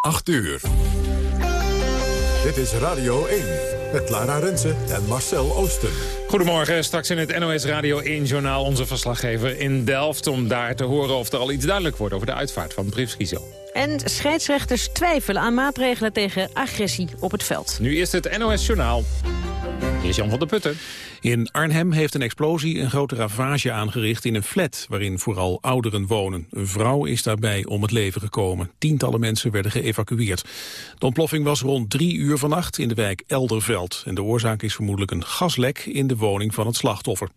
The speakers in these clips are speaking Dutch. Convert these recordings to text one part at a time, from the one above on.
8 uur. Dit is Radio 1 met Lara Rensen en Marcel Oosten. Goedemorgen, straks in het NOS Radio 1-journaal onze verslaggever in Delft... om daar te horen of er al iets duidelijk wordt over de uitvaart van Brief En scheidsrechters twijfelen aan maatregelen tegen agressie op het veld. Nu is het NOS-journaal. Hier is Jan van der Putten. In Arnhem heeft een explosie een grote ravage aangericht in een flat waarin vooral ouderen wonen. Een vrouw is daarbij om het leven gekomen. Tientallen mensen werden geëvacueerd. De ontploffing was rond drie uur vannacht in de wijk Elderveld. En de oorzaak is vermoedelijk een gaslek in de woning van het slachtoffer.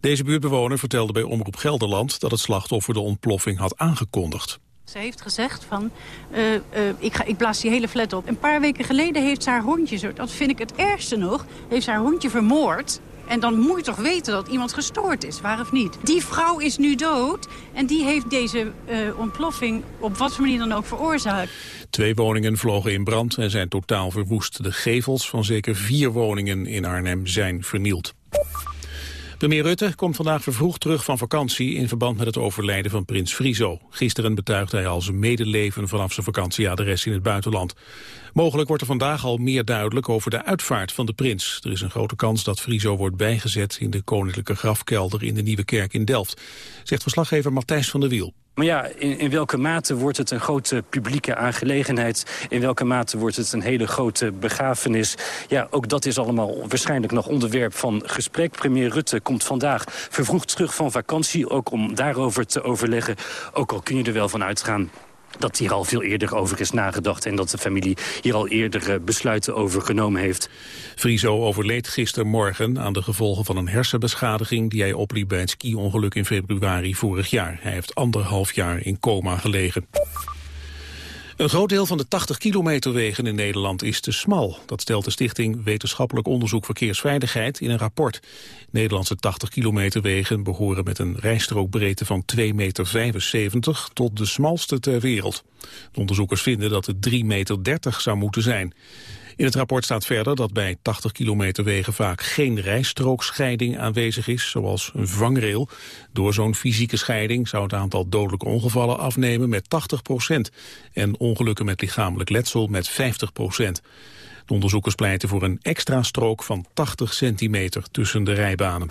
Deze buurtbewoner vertelde bij Omroep Gelderland dat het slachtoffer de ontploffing had aangekondigd. Ze heeft gezegd van, uh, uh, ik, ga, ik blaas die hele flat op. Een paar weken geleden heeft ze haar hondje, dat vind ik het ergste nog, heeft haar hondje vermoord. En dan moet je toch weten dat iemand gestoord is, waar of niet? Die vrouw is nu dood en die heeft deze uh, ontploffing op wat voor manier dan ook veroorzaakt. Twee woningen vlogen in brand en zijn totaal verwoest. De gevels van zeker vier woningen in Arnhem zijn vernield. Premier Rutte komt vandaag vervroegd terug van vakantie in verband met het overlijden van prins Friso. Gisteren betuigde hij al zijn medeleven vanaf zijn vakantieadres in het buitenland. Mogelijk wordt er vandaag al meer duidelijk over de uitvaart van de prins. Er is een grote kans dat Friso wordt bijgezet in de koninklijke grafkelder in de Nieuwe Kerk in Delft, zegt verslaggever Matthijs van der Wiel. Maar ja, in, in, welke mate wordt het een grote publieke aangelegenheid? In welke mate wordt het een hele grote begrafenis? Ja, ook dat is allemaal waarschijnlijk nog onderwerp van gesprek. Premier Rutte komt vandaag vervroegd terug van vakantie... ook om daarover te overleggen. Ook al kun je er wel van uitgaan dat hier al veel eerder over is nagedacht... en dat de familie hier al eerder eh, besluiten over genomen heeft. Friso overleed gistermorgen aan de gevolgen van een hersenbeschadiging... die hij opliep bij het ski-ongeluk in februari vorig jaar. Hij heeft anderhalf jaar in coma gelegen. Een groot deel van de 80 kilometer wegen in Nederland is te smal. Dat stelt de stichting Wetenschappelijk Onderzoek Verkeersveiligheid in een rapport. Nederlandse 80 kilometer wegen behoren met een rijstrookbreedte van 2,75 meter tot de smalste ter wereld. De onderzoekers vinden dat het 3,30 meter zou moeten zijn. In het rapport staat verder dat bij 80 kilometer wegen vaak geen rijstrookscheiding aanwezig is, zoals een vangrail. Door zo'n fysieke scheiding zou het aantal dodelijke ongevallen afnemen met 80 procent en ongelukken met lichamelijk letsel met 50 procent. De onderzoekers pleiten voor een extra strook van 80 centimeter tussen de rijbanen.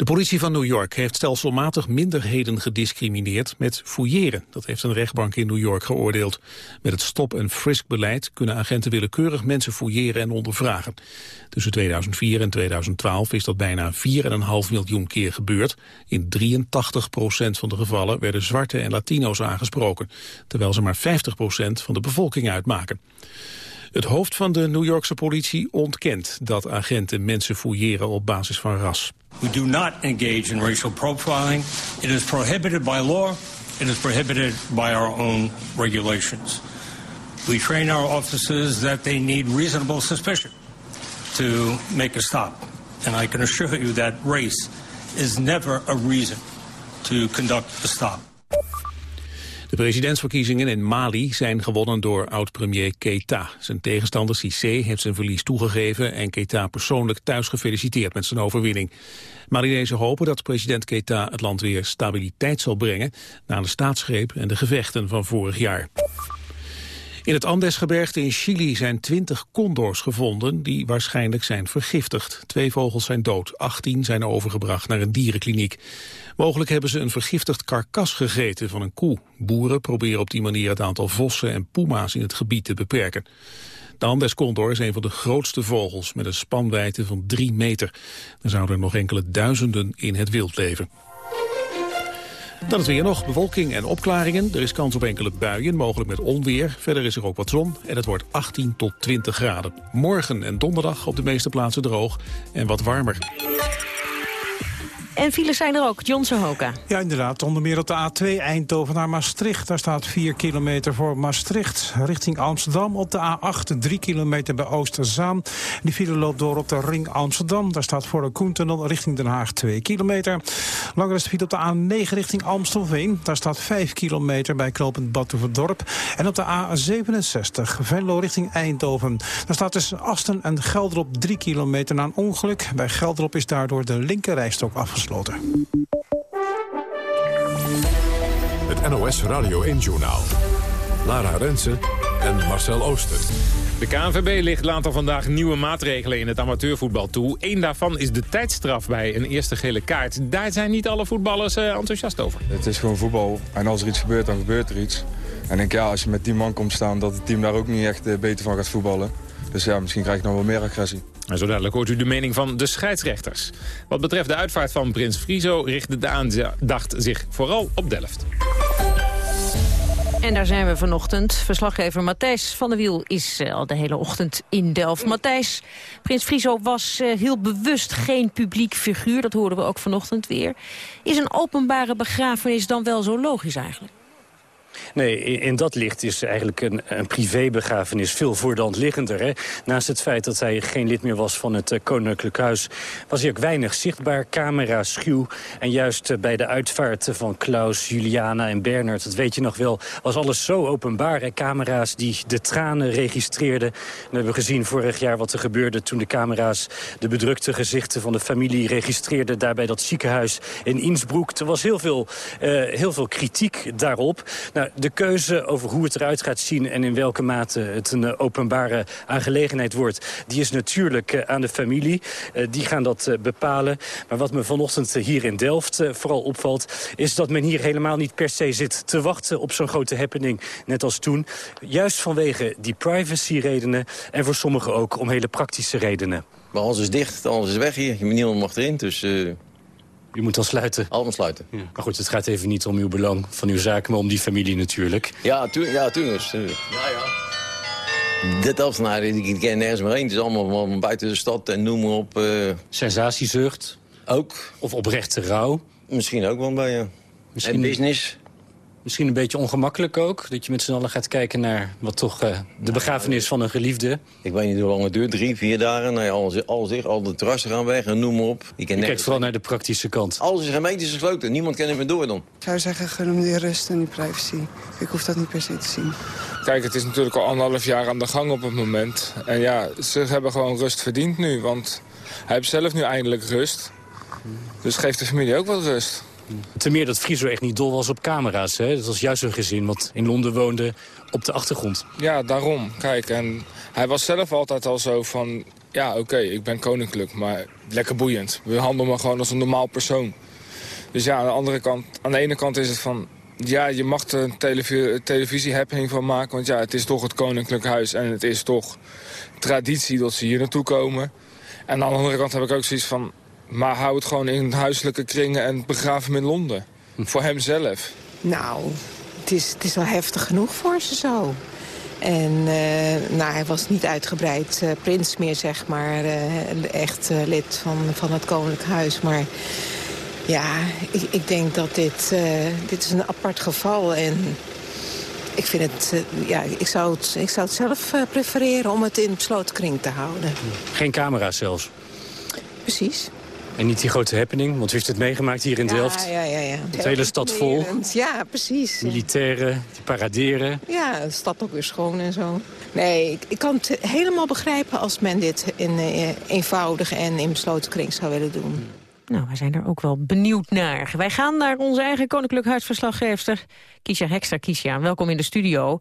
De politie van New York heeft stelselmatig minderheden gediscrimineerd met fouilleren. Dat heeft een rechtbank in New York geoordeeld. Met het stop-en-frisk-beleid kunnen agenten willekeurig mensen fouilleren en ondervragen. Tussen 2004 en 2012 is dat bijna 4,5 miljoen keer gebeurd. In 83 procent van de gevallen werden zwarte en latino's aangesproken. Terwijl ze maar 50 procent van de bevolking uitmaken. Het hoofd van de New Yorkse politie ontkent dat agenten mensen fouilleren op basis van ras. We do not engage in racial profiling. It is prohibited by law. It is prohibited by our own regulations. We train our officers that they need reasonable suspicion to make a stop. And I can assure you that race is never a reason to conduct a stop. De presidentsverkiezingen in Mali zijn gewonnen door oud-premier Keita. Zijn tegenstander Cissé heeft zijn verlies toegegeven... en Keita persoonlijk thuis gefeliciteerd met zijn overwinning. Malinezen hopen dat president Keita het land weer stabiliteit zal brengen... na de staatsgreep en de gevechten van vorig jaar. In het Andesgebergte in Chili zijn 20 condors gevonden die waarschijnlijk zijn vergiftigd. Twee vogels zijn dood, 18 zijn overgebracht naar een dierenkliniek. Mogelijk hebben ze een vergiftigd karkas gegeten van een koe. Boeren proberen op die manier het aantal vossen en puma's in het gebied te beperken. De Andescondor is een van de grootste vogels met een spanwijdte van 3 meter. Er zouden nog enkele duizenden in het wild leven. Dan is weer nog bewolking en opklaringen. Er is kans op enkele buien, mogelijk met onweer. Verder is er ook wat zon en het wordt 18 tot 20 graden. Morgen en donderdag op de meeste plaatsen droog en wat warmer. En files zijn er ook. John Hoka. Ja, inderdaad. Onder meer op de A2 Eindhoven naar Maastricht. Daar staat 4 kilometer voor Maastricht. Richting Amsterdam op de A8 3 kilometer bij Oosterzaan. Die file loopt door op de ring Amsterdam. Daar staat voor de Koentunnel richting Den Haag 2 kilometer. Langer is de file op de A9 richting Amstelveen. Daar staat 5 kilometer bij knooppunt Batuverdorp. En op de A67 Venlo richting Eindhoven. Daar staat tussen Asten en Gelderop 3 kilometer na een ongeluk. Bij Gelderop is daardoor de linkerrijstok afgesloten. Het NOS Radio 1-journaal. Lara Rensen en Marcel Ooster. De KNVB ligt later vandaag nieuwe maatregelen in het amateurvoetbal toe. Eén daarvan is de tijdstraf bij een eerste gele kaart. Daar zijn niet alle voetballers uh, enthousiast over. Het is gewoon voetbal en als er iets gebeurt, dan gebeurt er iets. En ik denk ja, als je met 10 man komt staan, dat het team daar ook niet echt uh, beter van gaat voetballen. Dus ja, misschien krijg je nog wel meer agressie. En zo dadelijk hoort u de mening van de scheidsrechters. Wat betreft de uitvaart van Prins Friso richtte de aandacht zich vooral op Delft. En daar zijn we vanochtend. Verslaggever Matthijs van der Wiel is uh, al de hele ochtend in Delft. Matthijs, Prins Friso was uh, heel bewust geen publiek figuur. Dat hoorden we ook vanochtend weer. Is een openbare begrafenis dan wel zo logisch eigenlijk? Nee, in dat licht is eigenlijk een, een privébegrafenis veel voor liggender. Hè? Naast het feit dat hij geen lid meer was van het uh, Koninklijk Huis... was hij ook weinig zichtbaar, camera schuw. En juist uh, bij de uitvaart van Klaus, Juliana en Bernard... dat weet je nog wel, was alles zo openbaar. Hè? Camera's die de tranen registreerden. we hebben gezien vorig jaar wat er gebeurde... toen de camera's de bedrukte gezichten van de familie registreerden... daar bij dat ziekenhuis in Innsbruck. Er was heel veel, uh, heel veel kritiek daarop... Nou, de keuze over hoe het eruit gaat zien... en in welke mate het een eh, openbare aangelegenheid wordt... die is natuurlijk eh, aan de familie. Uh, die gaan dat bepalen. Maar wat me vanochtend hier in Delft vooral opvalt... is dat men hier helemaal niet per se zit te wachten op zo'n grote happening. Net als toen. Juist vanwege die privacy-redenen... en voor sommigen ook om hele praktische redenen. Maar alles is dicht, alles is weg hier. Niemand mag erin, dus... Uh... U moet dan sluiten? Allemaal sluiten. Ja. Maar goed, het gaat even niet om uw belang van uw zaak, maar om die familie natuurlijk. Ja, tu ja tuurlijk. Ja, ja. Dit ik, ik ken nergens meer heen. Het is allemaal buiten de stad en noem maar op. Uh... Sensatiezucht? Ook. Of oprechte rouw? Misschien ook wel bij je. Misschien... En business. Misschien een beetje ongemakkelijk ook? Dat je met z'n allen gaat kijken naar wat toch uh, de begrafenis van een geliefde? Ik weet niet hoe lang het duurt, drie, vier dagen. Nou ja, alles, alles dicht, al de terrassen gaan weg en noem maar op. Je, je kijkt vooral naar de praktische kant. Alles is gemeentelijk gesloten, niemand kan er meer door dan. Ik zou zeggen, gun die rust en die privacy. Ik hoef dat niet per se te zien. Kijk, het is natuurlijk al anderhalf jaar aan de gang op het moment. En ja, ze hebben gewoon rust verdiend nu, want hij heeft zelf nu eindelijk rust. Dus geeft de familie ook wat rust. Ten meer dat Friso echt niet dol was op camera's. Hè? Dat was juist een gezin wat in Londen woonde op de achtergrond. Ja, daarom. Kijk, en hij was zelf altijd al zo van... Ja, oké, ik ben koninklijk, maar lekker boeiend. We handelen me gewoon als een normaal persoon. Dus ja, aan de, andere kant, aan de ene kant is het van... Ja, je mag er een televisie, televisie-happening van maken. Want ja, het is toch het koninklijk huis. En het is toch traditie dat ze hier naartoe komen. En aan de andere kant heb ik ook zoiets van... Maar hou het gewoon in huiselijke kringen en begraaf hem in Londen. Hm. Voor hemzelf. Nou, het is, het is wel heftig genoeg voor ze zo. En uh, nou, hij was niet uitgebreid uh, prins meer, zeg maar. Uh, echt lid van, van het Koninklijk Huis. Maar ja, ik, ik denk dat dit, dit is een apart geval. En ik vind het, ja, ik zou het, ik zou het zelf prefereren om het in besloten kring te houden. Geen camera's zelfs? Precies. En niet die grote happening, want u heeft het meegemaakt hier in ja, Delft. Ja, ja, ja. De hele stad vol. Ja, precies. Militairen, die paraderen. Ja, de stad ook weer schoon en zo. Nee, ik, ik kan het helemaal begrijpen als men dit in, uh, eenvoudig en in besloten kring zou willen doen. Nou, wij zijn er ook wel benieuwd naar. Wij gaan naar onze eigen Koninklijk Huisverslaggeefster, Kiesja Hekster. Kiesja, welkom in de studio.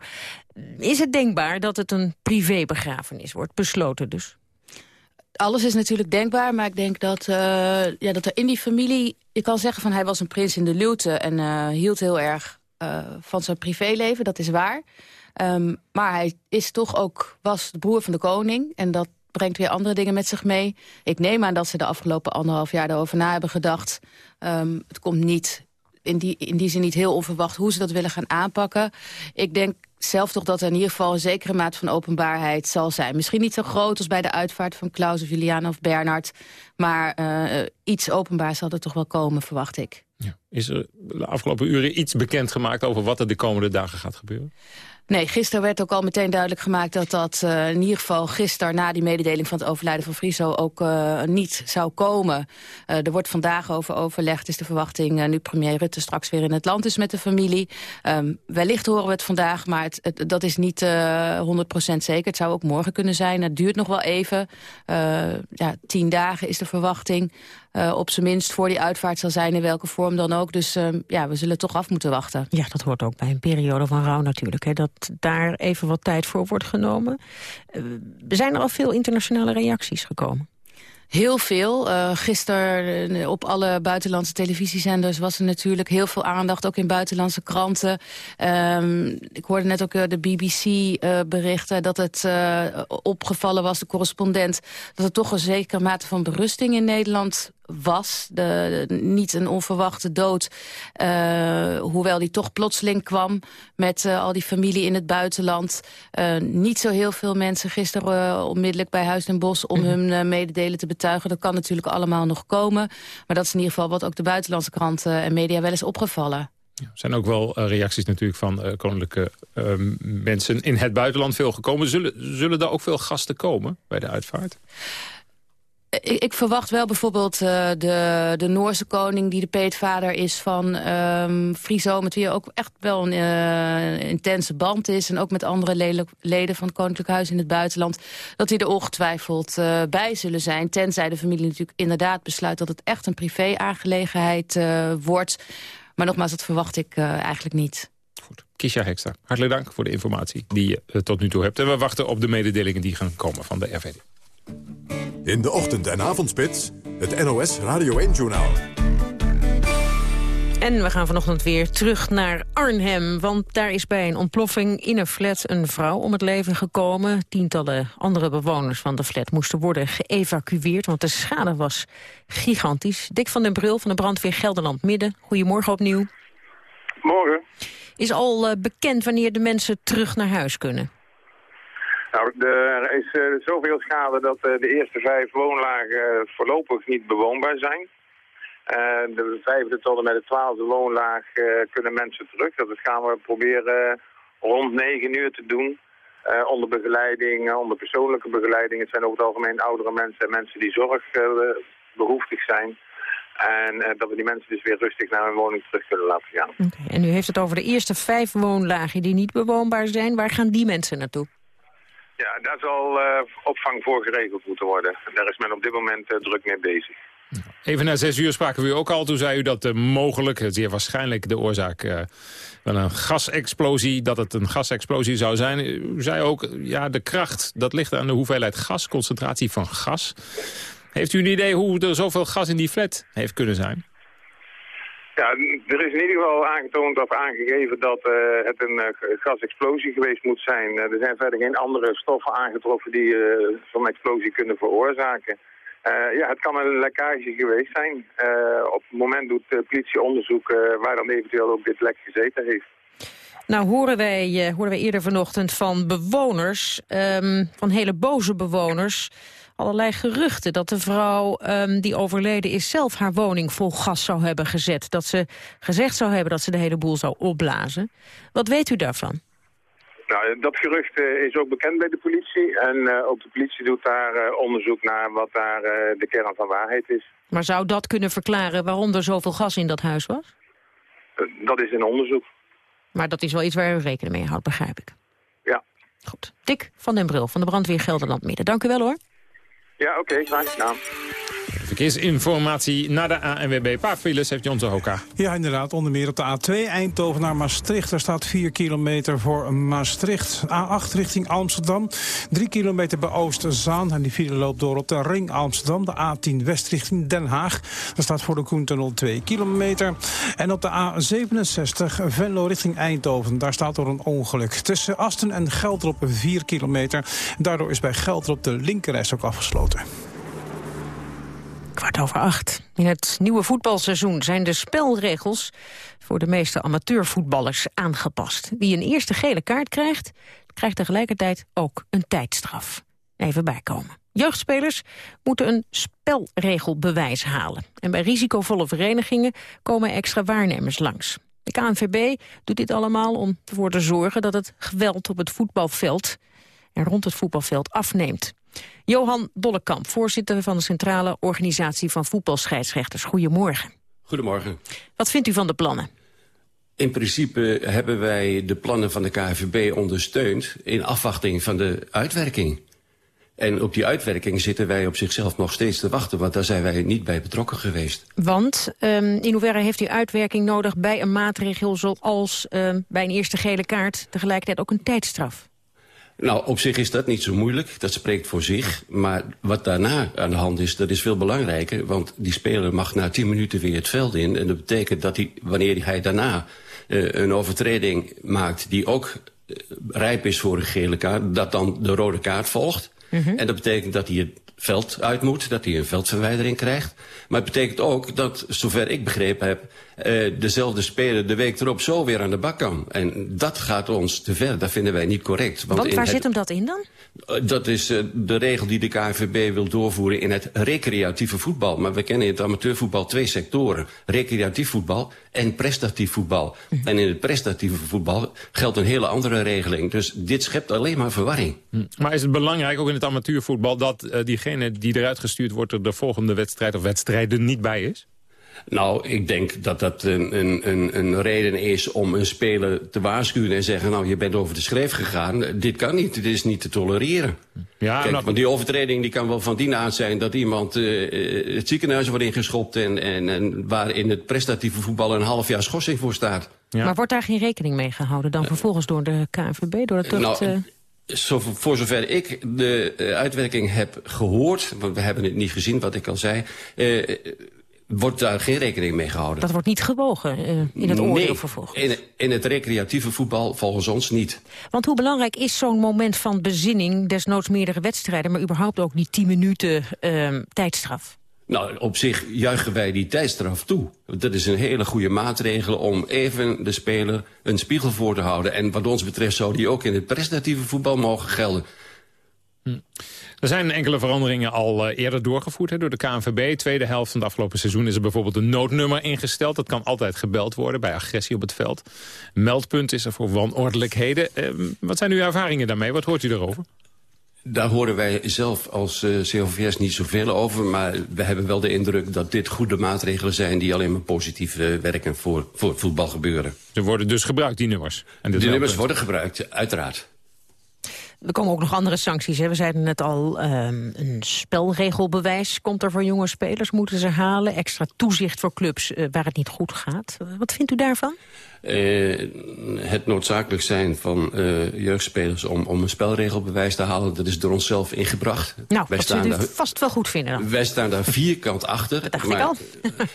Is het denkbaar dat het een privébegrafenis wordt, besloten dus? Alles is natuurlijk denkbaar, maar ik denk dat, uh, ja, dat er in die familie... je kan zeggen van hij was een prins in de luwte en uh, hield heel erg uh, van zijn privéleven, dat is waar. Um, maar hij is toch ook, was de broer van de koning en dat brengt weer andere dingen met zich mee. Ik neem aan dat ze de afgelopen anderhalf jaar erover na hebben gedacht. Um, het komt niet in die, in die zin niet heel onverwacht hoe ze dat willen gaan aanpakken. Ik denk zelf toch dat er in ieder geval een zekere maat van openbaarheid zal zijn. Misschien niet zo groot als bij de uitvaart van Klaus of Juliana of Bernard. Maar uh, iets openbaar zal er toch wel komen, verwacht ik. Ja. Is er de afgelopen uren iets bekendgemaakt over wat er de komende dagen gaat gebeuren? Nee, gisteren werd ook al meteen duidelijk gemaakt dat dat uh, in ieder geval gisteren na die mededeling van het overlijden van Friso ook uh, niet zou komen. Uh, er wordt vandaag over overlegd, is de verwachting nu premier Rutte straks weer in het land is met de familie. Um, wellicht horen we het vandaag, maar dat is niet 100% zeker. Het zou ook morgen kunnen zijn. Het duurt nog wel even. ja, tien dagen is de verwachting. op zijn minst voor die uitvaart zal zijn in welke vorm dan ook. Dus ehm, ja, we zullen toch af moeten wachten. Ja, dat hoort ook bij een periode van rouw natuurlijk. Hè, dat daar even wat tijd voor wordt genomen. Uh, zijn er al veel internationale reacties gekomen? Heel veel. Uh, gisteren eh, op alle buitenlandse televisiezenders was er natuurlijk heel veel aandacht. Ook in buitenlandse kranten. Um, ik hoorde net ook uh, de BBC uh, berichten dat het opgevallen was, de correspondent... dat er toch een zekere mate van berusting in Nederland was. De, niet een onverwachte dood. Uh, hoewel die toch plotseling kwam met uh, al die familie in het buitenland. Uh, niet zo heel veel mensen gisteren onmiddellijk bij Huis en Bos... om mm hun mededelen te betuigen. Dat kan natuurlijk allemaal nog komen. Maar dat is in ieder geval wat ook de buitenlandse kranten en media wel is opgevallen. Er zijn ook wel reacties natuurlijk van uh, koninklijke uh, mensen in het buitenland veel gekomen. Zullen, zullen er ook veel gasten komen bij de uitvaart? Ik, ik, verwacht wel bijvoorbeeld uh, de, de Noorse koning... die de peetvader is van um, Friso... met wie ook echt wel een uh, intense band is... en ook met andere leden, van het Koninklijk Huis in het buitenland... dat die er ongetwijfeld bij zullen zijn. Tenzij de familie natuurlijk inderdaad besluit... dat het echt een privé-aangelegenheid wordt. Maar nogmaals, dat verwacht ik eigenlijk niet. Goed. Kisha Hekster, hartelijk dank voor de informatie die je tot nu toe hebt. En we wachten op de mededelingen die gaan komen van de RVD. In de ochtend- en avondspits, het NOS Radio 1-journaal. En we gaan vanochtend weer terug naar Arnhem. Want daar is bij een ontploffing in een flat een vrouw om het leven gekomen. Tientallen andere bewoners van de flat moesten worden geëvacueerd... want de schade was gigantisch. Dick van den Brul van de brandweer Gelderland Midden. Goedemorgen opnieuw. Morgen. Is al uh, bekend wanneer de mensen terug naar huis kunnen? Nou, er is uh, zoveel schade dat uh, de eerste vijf woonlagen voorlopig niet bewoonbaar zijn. De vijfde tot en met de twaalfde woonlaag kunnen mensen terug. Dat gaan we proberen rond negen uur te doen. onder begeleiding, onder persoonlijke begeleiding. Het zijn over het algemeen oudere mensen en mensen die zorgbehoeftig zijn. En dat we die mensen dus weer rustig naar hun woning terug kunnen laten gaan. En u heeft het over de eerste vijf woonlagen die niet bewoonbaar zijn. Waar gaan die mensen naartoe? Ja, daar zal uh, opvang voor geregeld moeten worden. Daar is men op dit moment uh, druk mee bezig. Even na zes uur spraken we u ook al. Toen zei u dat uh, mogelijk, zeer waarschijnlijk de oorzaak van een gasexplosie, dat het een gasexplosie zou zijn. U zei ook, ja, de kracht, dat ligt aan de hoeveelheid gas, concentratie van gas. Heeft u een idee hoe er zoveel gas in die flat heeft kunnen zijn? Ja, er is in ieder geval aangetoond of aangegeven dat uh, het een uh, gasexplosie geweest moet zijn. Uh, er zijn verder geen andere stoffen aangetroffen die zo'n explosie kunnen veroorzaken. ja, het kan een lekkage geweest zijn. op het moment doet de politie onderzoek waar dan eventueel ook dit lek gezeten heeft. Nou horen wij, horen wij eerder vanochtend van bewoners, um, van hele boze bewoners allerlei geruchten dat de vrouw um, die overleden is zelf haar woning vol gas zou hebben gezet. Dat ze gezegd zou hebben dat ze de hele boel zou opblazen. Wat weet u daarvan? Nou, dat gerucht uh, is ook bekend bij de politie. En uh, ook de politie doet daar uh, onderzoek naar wat daar de kern van waarheid is. Maar zou dat kunnen verklaren waarom er zoveel gas in dat huis was? dat is een onderzoek. Maar dat is wel iets waar u rekening mee houdt, begrijp ik. Ja. Goed. Dick van den Bril van de brandweer Gelderland Midden. Dank u wel hoor. Ja, oké, okay, graag gedaan. Verkeersinformatie naar de ANWB. Paar files heeft Jon Hoka. Ja, inderdaad. Onder meer op de A2 Eindhoven naar Maastricht. Er staat 4 kilometer voor Maastricht. A8 richting Amsterdam. 3 kilometer bij Oosterzaan. En die file loopt door op de ring Amsterdam. De A10 West richting Den Haag. Daar staat voor de Koentunnel 2 kilometer. En op de A67 Venlo richting Eindhoven. Daar staat door een ongeluk. Tussen Asten en Gelderop 4 kilometer. Daardoor is bij Gelderop de linkerreis ook afgesloten. Kwart over acht. In het nieuwe voetbalseizoen zijn de spelregels voor de meeste amateurvoetballers aangepast. Wie een eerste gele kaart krijgt, krijgt tegelijkertijd ook een tijdstraf. Even bijkomen. Jeugdspelers moeten een spelregelbewijs halen. En bij risicovolle verenigingen komen extra waarnemers langs. De KNVB doet dit allemaal om ervoor te zorgen dat het geweld op het voetbalveld en rond het voetbalveld afneemt. Johan Dollekamp, voorzitter van de Centrale Organisatie van Voetbalscheidsrechters. Goedemorgen. Goedemorgen. Wat vindt u van de plannen? In principe hebben wij de plannen van de KNVB ondersteund... in afwachting van de uitwerking. En op die uitwerking zitten wij op zichzelf nog steeds te wachten... want daar zijn wij niet bij betrokken geweest. Want um, in hoeverre heeft u uitwerking nodig bij een maatregel... zoals um, bij een eerste gele kaart tegelijkertijd ook een tijdstraf? Nou, op zich is dat niet zo moeilijk. Dat spreekt voor zich. Maar wat daarna aan de hand is, dat is veel belangrijker. Want die speler mag na tien minuten weer het veld in. En dat betekent dat hij, wanneer hij daarna uh, een overtreding maakt... die ook uh, rijp is voor een gele kaart, dat dan de rode kaart volgt. Mm -hmm. En dat betekent dat hij het veld uit moet, dat hij een veldverwijdering krijgt. Maar het betekent ook dat, zover ik begrepen heb... Uh, dezelfde speler de week erop zo weer aan de bak kan. En dat gaat ons te ver, dat vinden wij niet correct. Want, Want waar het, zit hem dat in dan? Uh, dat is uh, de regel die de KNVB wil doorvoeren in het recreatieve voetbal. Maar we kennen in het amateurvoetbal twee sectoren. Recreatief voetbal en prestatief voetbal. Mm. En in het prestatieve voetbal geldt een hele andere regeling. Dus dit schept alleen maar verwarring. Mm. Maar is het belangrijk, ook in het amateurvoetbal... dat uh, diegene die eruit gestuurd wordt er de volgende wedstrijd of wedstrijden niet bij is? Nou, ik denk dat dat een, een, een reden is om een speler te waarschuwen en zeggen... nou, je bent over de schreef gegaan, dit kan niet, dit is niet te tolereren. Ja, Kijk, want die overtreding die kan wel van die aard zijn... dat iemand uh, het ziekenhuis wordt ingeschopt... En, en, en waar in het prestatieve voetbal een half jaar schorsing voor staat. Ja. Maar wordt daar geen rekening mee gehouden dan vervolgens door de KNVB, door de tucht... Nou. Zo, voor zover ik de uitwerking heb gehoord... want we hebben het niet gezien, wat ik al zei... Uh, wordt daar geen rekening mee gehouden. Dat wordt niet gewogen uh, in het oordeel vervolgens? In, in het recreatieve voetbal volgens ons niet. Want hoe belangrijk is zo'n moment van bezinning... desnoods meerdere wedstrijden, maar überhaupt ook die 10 minuten uh, tijdstraf? Nou, op zich juichen wij die tijdstraf toe. Dat is een hele goede maatregel om even de speler een spiegel voor te houden. En wat ons betreft zou die ook in het prestatieve voetbal mogen gelden. Hm. Er zijn enkele veranderingen al uh, eerder doorgevoerd hè, door de KNVB. Tweede helft van het afgelopen seizoen is er bijvoorbeeld een noodnummer ingesteld. Dat kan altijd gebeld worden bij agressie op het veld. Meldpunt is er voor wanordelijkheden. Uh, wat zijn uw ervaringen daarmee? Wat hoort u erover? Daar horen wij zelf als uh, COVS niet zoveel over. Maar we hebben wel de indruk dat dit goede maatregelen zijn... die alleen maar positief uh, werken voor, voor het voetbalgebeuren. Ze worden dus gebruikt, die nummers? En die nummers worden gebruikt, uiteraard. Er komen ook nog andere sancties. Hè. We zeiden net al, um, een spelregelbewijs komt er voor jonge spelers. Moeten ze halen. Extra toezicht voor clubs uh, waar het niet goed gaat. Wat vindt u daarvan? Uh, het noodzakelijk zijn van uh, jeugdspelers om, om een spelregelbewijs te halen... dat is door onszelf ingebracht. Nou, wij staan daar, vast wel goed vinden dan. Wij staan daar vierkant achter. Dat dacht maar, ik al.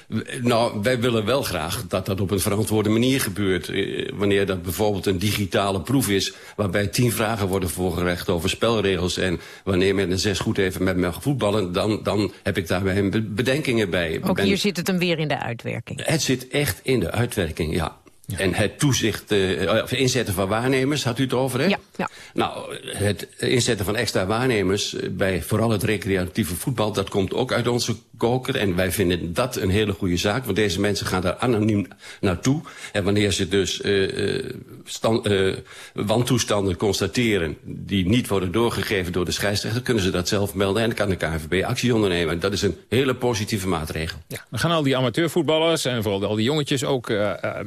nou, wij willen wel graag dat dat op een verantwoorde manier gebeurt. Wanneer dat bijvoorbeeld een digitale proef is... waarbij tien vragen worden over spelregels... en wanneer men een zes goed even met me voetballen... dan, dan heb ik daar mijn bedenkingen bij. Ook ben, hier zit het hem weer in de uitwerking. Het zit echt in de uitwerking, ja. Ja. En het toezicht, uh, of inzetten van waarnemers, had u het over, hè? Ja, ja. Nou, het inzetten van extra waarnemers bij vooral het recreatieve voetbal... dat komt ook uit onze koker. En wij vinden dat een hele goede zaak, want deze mensen gaan daar anoniem naartoe. En wanneer ze dus uh, stand, uh, wantoestanden constateren... die niet worden doorgegeven door de scheidsrechter... kunnen ze dat zelf melden en dan kan de KNVB actie ondernemen. Dat is een hele positieve maatregel. Ja, dan gaan al die amateurvoetballers en vooral al die jongetjes ook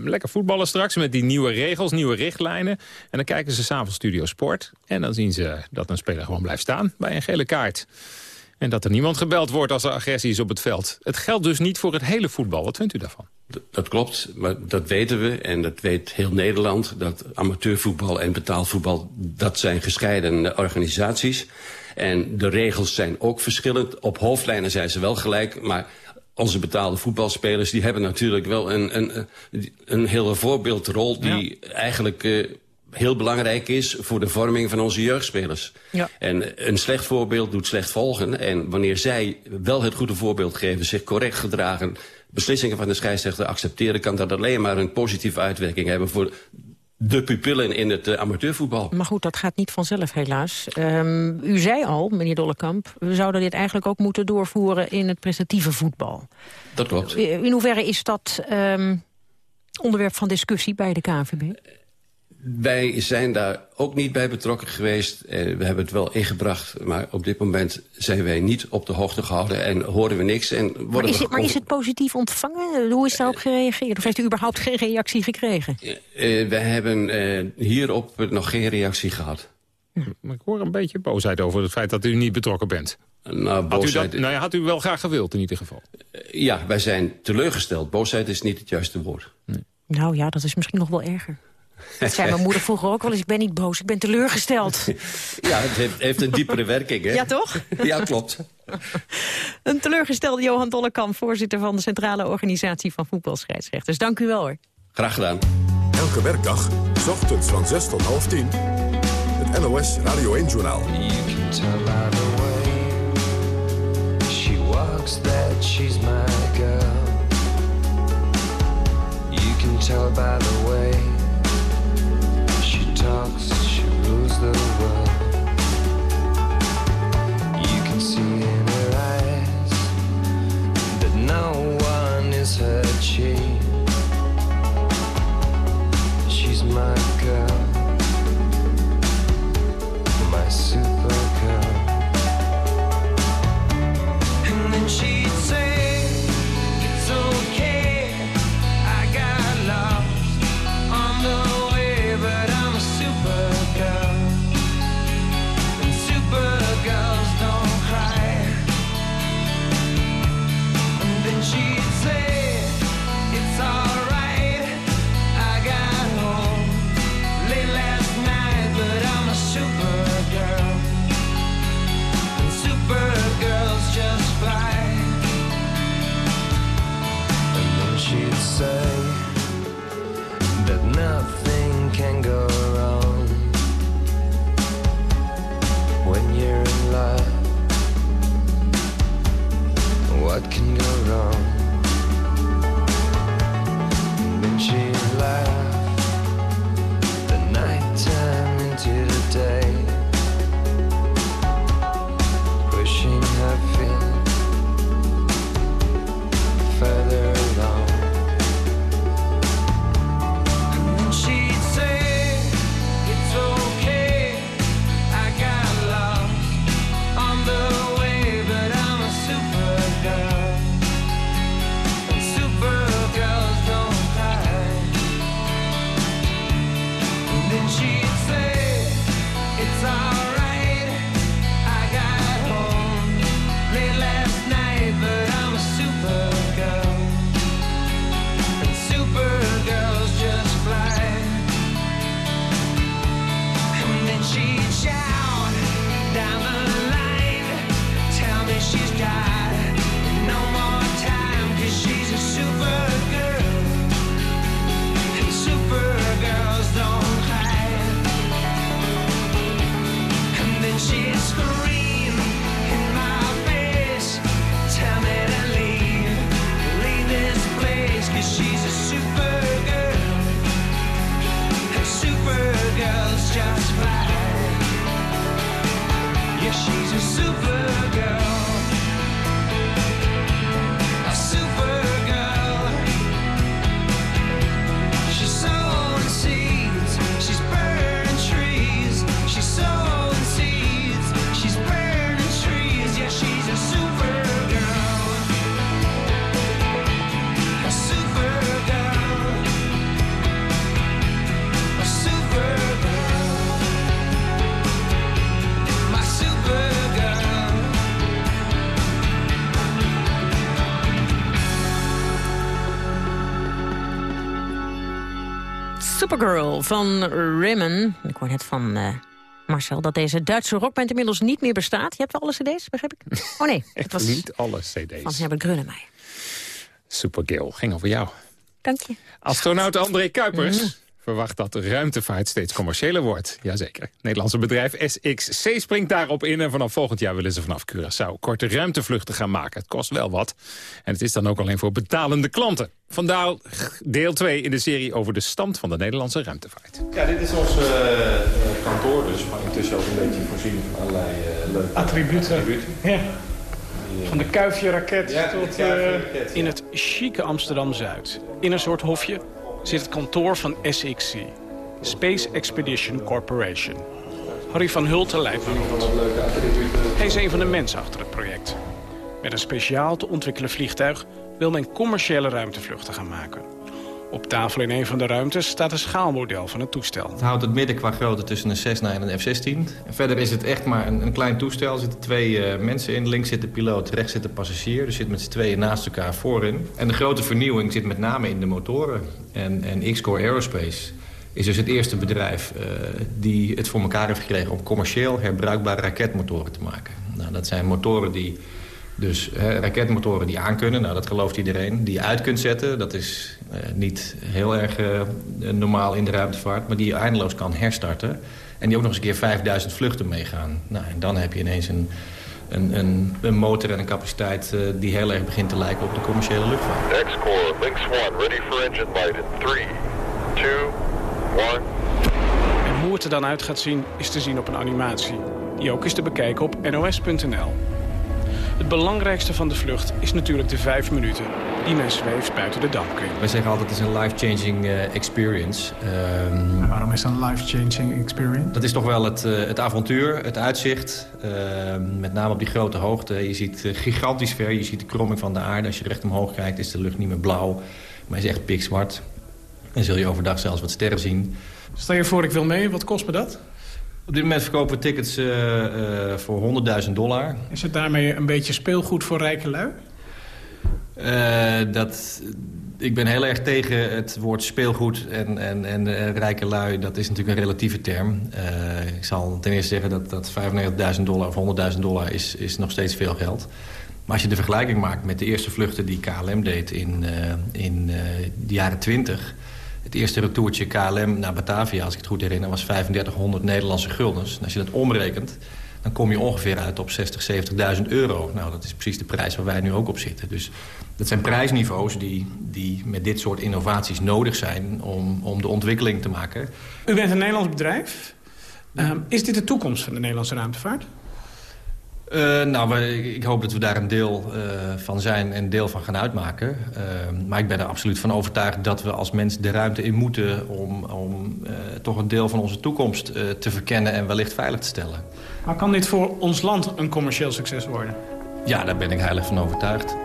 lekker voetballen voetballen straks met die nieuwe regels, nieuwe richtlijnen. En dan kijken ze s'avonds Studio Sport. En dan zien ze dat een speler gewoon blijft staan bij een gele kaart. En dat er niemand gebeld wordt als er agressie is op het veld. Het geldt dus niet voor het hele voetbal. Wat vindt u daarvan? Dat, klopt, maar dat weten we. En dat weet heel Nederland. Dat amateurvoetbal en betaalvoetbal, dat zijn gescheiden organisaties. En de regels zijn ook verschillend. Op hoofdlijnen zijn ze wel gelijk, maar onze betaalde voetbalspelers... die hebben natuurlijk wel een, een, een hele voorbeeldrol... die ja. eigenlijk uh, heel belangrijk is voor de vorming van onze jeugdspelers. Ja. En een slecht voorbeeld doet slecht volgen. En wanneer zij wel het goede voorbeeld geven, zich correct gedragen... beslissingen van de scheidsrechter accepteren... kan dat alleen maar een positieve uitwerking hebben... voor de pupillen in het uh, amateurvoetbal. Maar goed, dat gaat niet vanzelf helaas. Um, u zei al, meneer Dollekamp, we zouden dit eigenlijk ook moeten doorvoeren in het prestatieve voetbal. Dat klopt. In hoeverre is dat um, onderwerp van discussie bij de KNVB? Wij zijn daar ook niet bij betrokken geweest. Eh, we hebben het wel ingebracht, maar op dit moment zijn wij niet op de hoogte gehouden en horen we niks. En worden maar, is het, maar is het positief ontvangen? Hoe is daarop gereageerd? Of heeft u überhaupt geen reactie gekregen? Uh, we hebben uh, hierop nog geen reactie gehad. Maar ik hoor een beetje boosheid over het feit dat u niet betrokken bent. Nou, Had u, boosheid... dat, nou ja, had u wel graag gewild in ieder geval. Ja, wij zijn teleurgesteld. Boosheid is niet het juiste woord. Nou ja, dat is misschien nog wel erger. Dat zei mijn moeder vroeger ook wel eens. Ik ben niet boos, ik ben teleurgesteld. Ja, het heeft, heeft een diepere werking, hè? Ja, toch? Ja, klopt. Een teleurgestelde Johan Dollekamp, voorzitter van de Centrale Organisatie van Voetbalscheidsrechters. Dank u wel hoor. Graag gedaan. Elke werkdag, s ochtends van 6 tot half 10. Het NOS Radio 1-journaal. tell by the way she walks that she's my girl. You can tell by the way talks, she rules the she's got Supergirl van Rimmen. Ik hoor net van eh, Marcel dat deze Duitse rockband inmiddels niet meer bestaat. Je hebt wel alle cd's, begrijp ik? Oh nee, het was Niet alle cd's. van Herbert Grönemeyer. Supergirl, ging over jou. Dank je. Astronaut André Kuipers verwacht dat de ruimtevaart steeds commerciëler wordt. Jazeker. Nederlandse bedrijf SXC springt daarop in... en vanaf volgend jaar willen ze vanaf Curaçao korte ruimtevluchten gaan maken. Het kost wel wat. En het is dan ook alleen voor betalende klanten. Vandaar deel 2 in de serie over de stand van de Nederlandse ruimtevaart. Ja, dit is ons eh, kantoor dus, maar intussen ook een beetje voorzien van allerlei eh, leuke Attributen. Ja. Van de kuifje-raket Ja, de tot... eh, In het chique Amsterdam-Zuid, in een soort hofje, zit het kantoor van SXC. Space Expedition Corporation. Harry van Hulten leidt me rond. Hij is een van de mensen achter het project. Met een speciaal te ontwikkelen vliegtuig wil men commerciële ruimtevluchten gaan maken. Op tafel in een van de ruimtes staat een schaalmodel van het toestel. Het houdt het midden qua grootte tussen een Cessna en een F-16. En verder is het echt maar een, een klein toestel. Er zitten twee eh, mensen in. Links zit de piloot, rechts zit de passagier. Dus zit met z'n tweeën naast elkaar voorin. En de grote vernieuwing zit met name in de motoren. En, en X-Core Aerospace is dus het eerste bedrijf uh, die het voor elkaar heeft gekregen... om commercieel herbruikbare raketmotoren te maken. Nou, dat zijn motoren die dus hè, raketmotoren die aankunnen, nou, dat gelooft iedereen. Die je uit kunt zetten, dat is uh, niet heel erg uh, normaal in de ruimtevaart... maar die je eindeloos kan herstarten. En die ook nog eens een keer 5000 vluchten meegaan. Nou, en dan heb je ineens een, een, een, een motor en een capaciteit uh, die heel erg begint te lijken op de commerciële luchtvaart. X-Core, Lynx 1, ready for engine light in 3, 2, 1... En hoe het er dan uit gaat zien, is te zien op een animatie. Die ook is te bekijken op nos.nl. Het belangrijkste van de vlucht is natuurlijk de vijf minuten die men zweeft buiten de dampkring. Wij zeggen altijd het is een life-changing uh, experience. Um, en waarom is dat een life-changing experience? Dat is toch wel het, uh, het avontuur, het uitzicht. Uh, met name op die grote hoogte. Je ziet gigantisch ver, je ziet de kromming van de aarde. Als je recht omhoog kijkt is de lucht niet meer blauw, maar is echt pikzwart. En zul je overdag zelfs wat sterren zien. Stel je voor ik wil mee, wat kost me dat? Op dit moment verkopen we tickets uh, uh, voor 100.000 dollar. Is het daarmee een beetje speelgoed voor rijke lui? Uh, dat, ik ben heel erg tegen het woord speelgoed en, en, en rijke lui. Dat is natuurlijk een relatieve term. ik zal ten eerste zeggen dat, dat 95.000 dollar of 100.000 dollar is, is nog steeds veel geld. Maar als je de vergelijking maakt met de eerste vluchten die KLM deed in, in de jaren 20... Het eerste retourtje KLM naar Batavia, als ik het goed herinner... was 3500 Nederlandse guldens. En als je dat omrekent, dan kom je ongeveer uit op 60, 70.000 euro. Nou, dat is precies de prijs waar wij nu ook op zitten. Dus dat zijn prijsniveaus die, die met dit soort innovaties nodig zijn... om, om de ontwikkeling te maken. U bent een Nederlands bedrijf. Um, is dit de toekomst van de Nederlandse ruimtevaart? Uh, nou, we, ik hoop dat we daar een deel uh, van zijn en een deel van gaan uitmaken. Uh, maar ik ben er absoluut van overtuigd dat we als mens de ruimte in moeten... om, om toch een deel van onze toekomst te verkennen en wellicht veilig te stellen. Maar kan dit voor ons land een commercieel succes worden? Ja, daar ben ik heilig van overtuigd.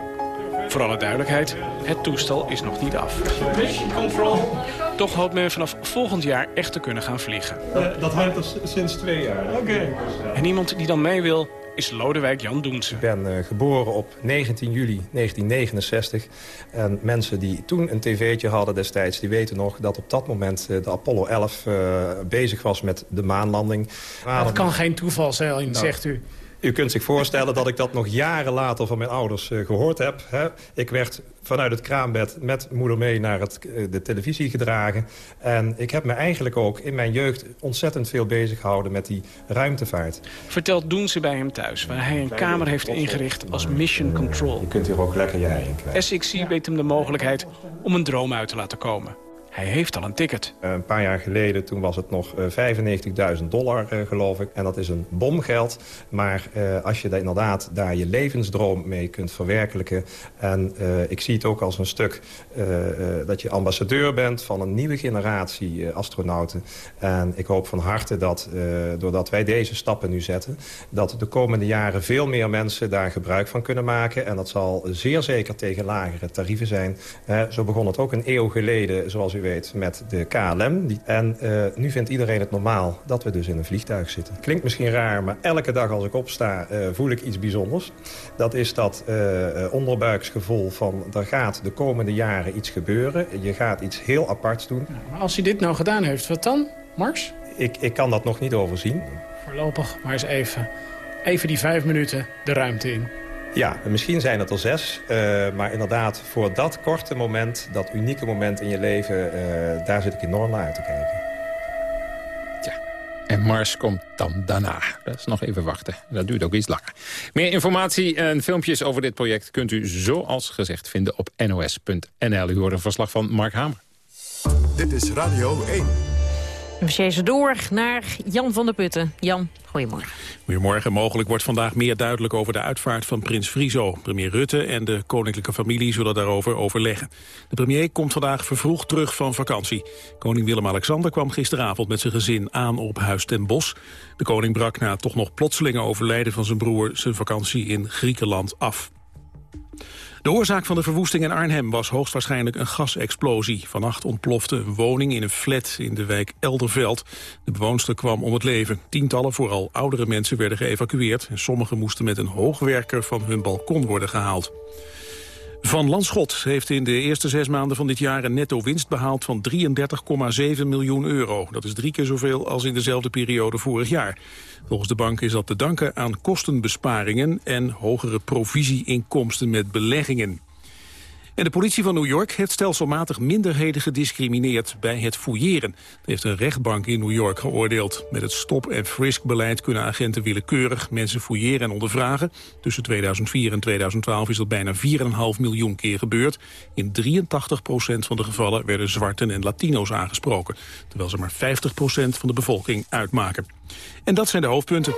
Voor alle duidelijkheid, het toestel is nog niet af. Mission control. Toch hoopt men vanaf volgend jaar echt te kunnen gaan vliegen. Dat, dat houdt al sinds twee jaar. Oké. Okay. En iemand die dan mee wil, is Lodewijk Jan Doense. Ik ben uh, geboren op 19 juli 1969. En mensen die toen een tv'tje hadden destijds... die weten nog dat op dat moment uh, de Apollo 11 uh, bezig was met de maanlanding. Dat kan geen toeval zijn, nou, zegt u. U kunt zich voorstellen dat ik dat nog jaren later van mijn ouders gehoord heb. Hè. Ik werd vanuit het kraambed met moeder mee naar het, uh, de televisie gedragen. En ik heb me eigenlijk ook in mijn jeugd ontzettend veel bezig gehouden met die ruimtevaart. Vertelt doen ze bij hem thuis, waar hij een kamer heeft ingericht als mission control. Je kunt hier ook lekker je ei in kwijt. SXC biedt hem de mogelijkheid om een droom uit te laten komen. Hij heeft al een ticket. Uh, een paar jaar geleden, toen was het nog uh, 95.000 dollar, uh, geloof ik. En dat is een bomgeld. Maar als je daar inderdaad daar je levensdroom mee kunt verwerkelijken... en ik zie het ook als een stuk dat je ambassadeur bent... van een nieuwe generatie astronauten. En ik hoop van harte dat, doordat wij deze stappen nu zetten... dat de komende jaren veel meer mensen daar gebruik van kunnen maken. En dat zal zeer zeker tegen lagere tarieven zijn. zo begon het ook een eeuw geleden, zoals u weet, met de KLM. En uh, nu vindt iedereen het normaal dat we dus in een vliegtuig zitten. Klinkt misschien raar, maar elke dag als ik opsta uh, voel ik iets bijzonders. Dat is dat uh, onderbuiksgevoel van er gaat de komende jaren iets gebeuren. Je gaat iets heel aparts doen. Maar als hij dit nou gedaan heeft, wat dan, Mars? Ik, ik kan dat nog niet overzien. Voorlopig maar eens even, even die vijf minuten de ruimte in. Ja, misschien zijn het er zes. Uh, maar inderdaad, voor dat korte moment, dat unieke moment in je leven... Uh, daar zit ik enorm naar uit te kijken. Ja, en Mars komt dan daarna. Dat is nog even wachten. Dat duurt ook iets langer. Meer informatie en filmpjes over dit project... kunt u zoals gezegd vinden op nos.nl. U hoort een verslag van Mark Hamer. Dit is Radio 1. We chasen door naar Jan van der Putten. Jan, goedemorgen. Goedemorgen. Mogelijk wordt vandaag meer duidelijk over de uitvaart van prins Friso. Premier Rutte en de koninklijke familie zullen daarover overleggen. De premier komt vandaag vervroegd terug van vakantie. Koning Willem-Alexander kwam gisteravond met zijn gezin aan op Huis ten Bosch. De koning brak na toch nog plotselinge overlijden van zijn broer... zijn vakantie in Griekenland af. De oorzaak van de verwoesting in Arnhem was hoogstwaarschijnlijk een gasexplosie. Vannacht ontplofte een woning in een flat in de wijk Elderveld. De bewoonster kwam om het leven. Tientallen, vooral oudere mensen, werden geëvacueerd. En sommigen moesten met een hoogwerker van hun balkon worden gehaald. Van Landschot heeft in de eerste zes maanden van dit jaar een netto winst behaald van 33,7 miljoen euro. Dat is drie keer zoveel als in dezelfde periode vorig jaar. Volgens de bank is dat te danken aan kostenbesparingen en hogere provisieinkomsten met beleggingen. En de politie van New York heeft stelselmatig minderheden gediscrimineerd bij het fouilleren. Dat heeft een rechtbank in New York geoordeeld. Met het stop- en frisk-beleid kunnen agenten willekeurig mensen fouilleren en ondervragen. Tussen 2004 en 2012 is dat bijna 4,5 miljoen keer gebeurd. In 83% van de gevallen werden zwarten en Latino's aangesproken. Terwijl ze maar 50% van de bevolking uitmaken. En dat zijn de hoofdpunten.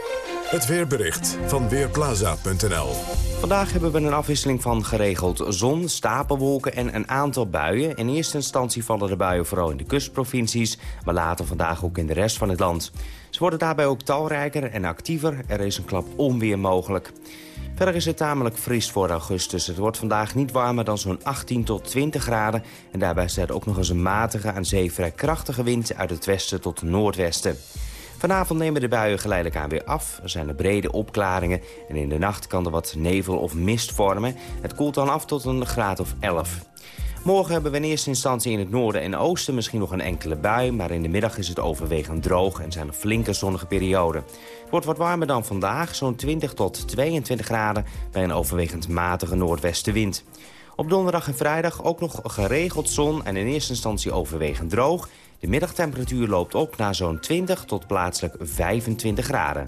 Het weerbericht van Weerplaza.nl Vandaag hebben we een afwisseling van geregeld zon, stapelwolken en een aantal buien. In eerste instantie vallen de buien vooral in de kustprovincies... maar later vandaag ook in de rest van het land. Ze worden daarbij ook talrijker en actiever. Er is een klap onweer mogelijk. Verder is het tamelijk fris voor augustus. Het wordt vandaag niet warmer dan zo'n 18 tot 20 graden. En daarbij staat ook nog eens een matige, aan zee vrij krachtige wind... uit het westen tot noordwesten. Vanavond nemen de buien geleidelijk aan weer af. Er zijn er brede opklaringen en in de nacht kan er wat nevel of mist vormen. Het koelt dan af tot een graad of 11. Morgen hebben we in eerste instantie in het noorden en oosten misschien nog een enkele bui... maar in de middag is het overwegend droog en zijn er flinke zonnige perioden. Het wordt wat warmer dan vandaag, zo'n 20 tot 22 graden... bij een overwegend matige noordwestenwind. Op donderdag en vrijdag ook nog geregeld zon en in eerste instantie overwegend droog... De middagtemperatuur loopt op naar zo'n 20 tot plaatselijk 25 graden.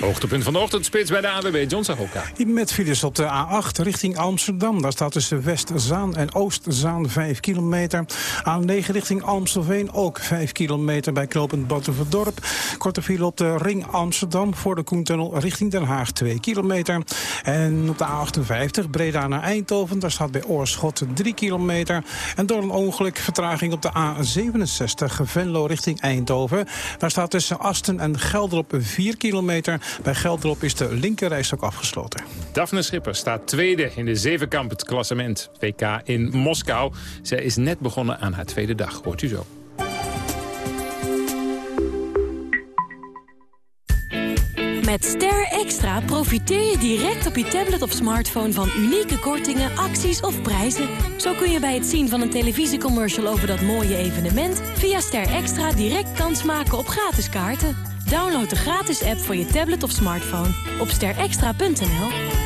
Hoogtepunt van de ochtendspits bij de AWB, John Sahoka. Met files op de A8 richting Amsterdam. Daar staat tussen Westzaan en Oostzaan 5 kilometer. A9 richting Amstelveen ook 5 kilometer bij knooppunt Battenverdorp. Korte file op de ring Amsterdam voor de Koentunnel richting Den Haag 2 kilometer. En op de A58 Breda naar Eindhoven. Daar staat bij Oorschot 3 kilometer. En door een ongeluk vertraging op de A67 Venlo richting Eindhoven. Daar staat tussen Asten en Gelderop 4 kilometer. Bij Gelderop is de linkerrijstok afgesloten. Daphne Schipper staat tweede in de zevenkamp het klassement WK in Moskou. Zij is net begonnen aan haar tweede dag, hoort u zo. Met Ster Extra profiteer je direct op je tablet of smartphone van unieke kortingen, acties of prijzen. Zo kun je bij het zien van een televisiecommercial over dat mooie evenement... via Ster Extra direct kans maken op gratis kaarten. Download de gratis app voor je tablet of smartphone op sterextra.nl.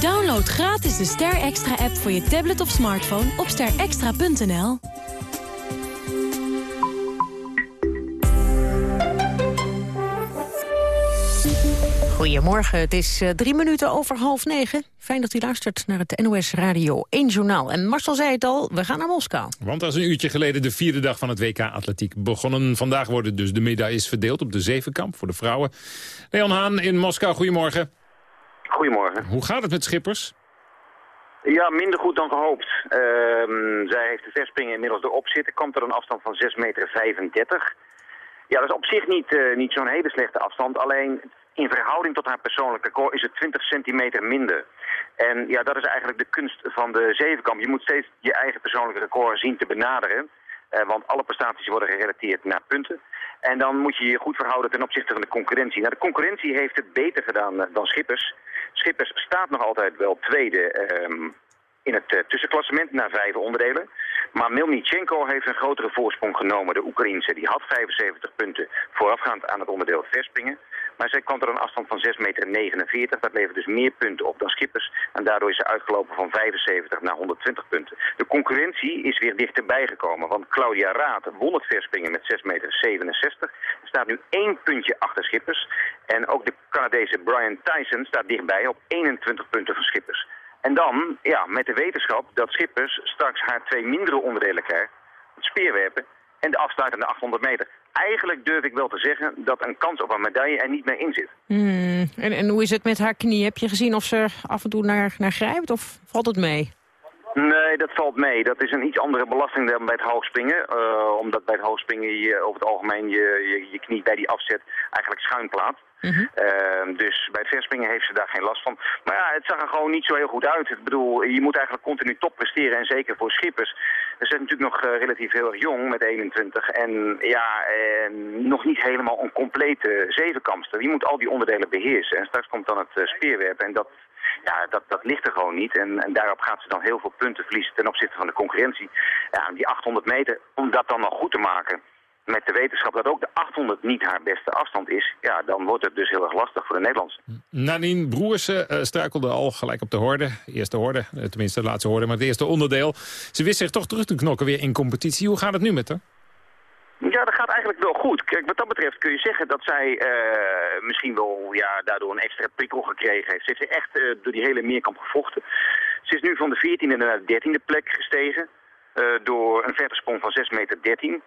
Download gratis de Ster Extra app voor je tablet of smartphone op sterextra.nl. Goedemorgen, het is eh, drie minuten over half negen. Fijn dat u luistert naar het NOS Radio 1 Journaal. En Marcel zei het al, we gaan naar Moskou. Want dat is een uurtje geleden de vierde dag van het WK Atletiek begonnen. Vandaag worden dus de medailles verdeeld op de zevenkamp voor de vrouwen. Leon Haan in Moskou, goedemorgen. Goedemorgen. Hoe gaat het met Schippers? Ja, minder goed dan gehoopt. Ehm, zij heeft de verspringen inmiddels erop zitten. Komt er een afstand van 6,35 meter. Ja, dat is op zich niet, eh, niet zo'n hele slechte afstand. Alleen in verhouding tot haar persoonlijk record is het 20 centimeter minder. En ja, dat is eigenlijk de kunst van de zevenkamp. Je moet steeds je eigen persoonlijke record zien te benaderen. Eh, want alle prestaties worden gerelateerd naar punten. En dan moet je je goed verhouden ten opzichte van de concurrentie. Nou, de concurrentie heeft het beter gedaan eh, dan Schippers. Schippers staat nog altijd wel tweede ehm, in het eh, tussenklassement na vijf onderdelen. Maar Milnichenko heeft een grotere voorsprong genomen, de Oekraïense. Die had 75 punten voorafgaand aan het onderdeel verspringen. Maar zij kwam er een afstand van 6,49 meter. Dat levert dus meer punten op dan Schippers. En daardoor is ze uitgelopen van 75 naar 120 punten. De concurrentie is weer dichterbij gekomen. Want Claudia Raad won het verspringen met 6,67 meter. Er staat nu één puntje achter Schippers. En ook de Canadese Brian Tyson staat dichtbij op 21 punten van Schippers. En dan, ja, met de wetenschap dat Schippers straks haar twee mindere onderdelen krijgt. Het speerwerpen en de afsluitende 800 meter. Eigenlijk durf ik wel te zeggen dat een kans op een medaille er niet meer in zit. Hmm, En, en hoe is het met haar knie? Heb je gezien of ze er af en toe naar, naar grijpt of valt het mee? Nee, dat valt mee. Dat is een iets andere belasting dan bij het hoogspringen. Eh, omdat bij het hoogspringen je over het algemeen je, je, je knie bij die afzet eigenlijk schuin plaatst. Ehm, dus bij het verspringen heeft ze daar geen last van. Maar ja, het zag er gewoon niet zo heel goed uit. Ik bedoel, je moet eigenlijk continu top presteren. En zeker voor schippers. Ze zijn natuurlijk nog eh, relatief heel erg jong met 21. En ja, eh, nog niet helemaal een complete zevenkampster. Je moet al die onderdelen beheersen. En straks komt dan het eh, speerwerpen. En dat, ja, dat, dat ligt er gewoon niet. En, en daarop gaat ze dan heel veel punten verliezen ten opzichte van de concurrentie. Ja, die 800 meter, om dat dan nog goed te maken met de wetenschap dat ook de 800 niet haar beste afstand is, ja, dan wordt het dus heel erg lastig voor de Nederlanders. Nadine Broersen eh, struikelde al gelijk op de horde. Eerste horde, eh, tenminste de laatste horde, maar het eerste onderdeel. Ze wist zich toch terug te knokken weer in competitie. Hoe gaat het nu met haar? Ja, dat gaat eigenlijk wel goed. Kijk, wat dat betreft kun je zeggen dat zij eh, misschien wel ja, daardoor een extra prikkel gekregen heeft. Ze heeft echt door die hele meerkamp gevochten. Ze is nu van de 14e naar de 13e plek gestegen. door een versprong van 6 meter 13.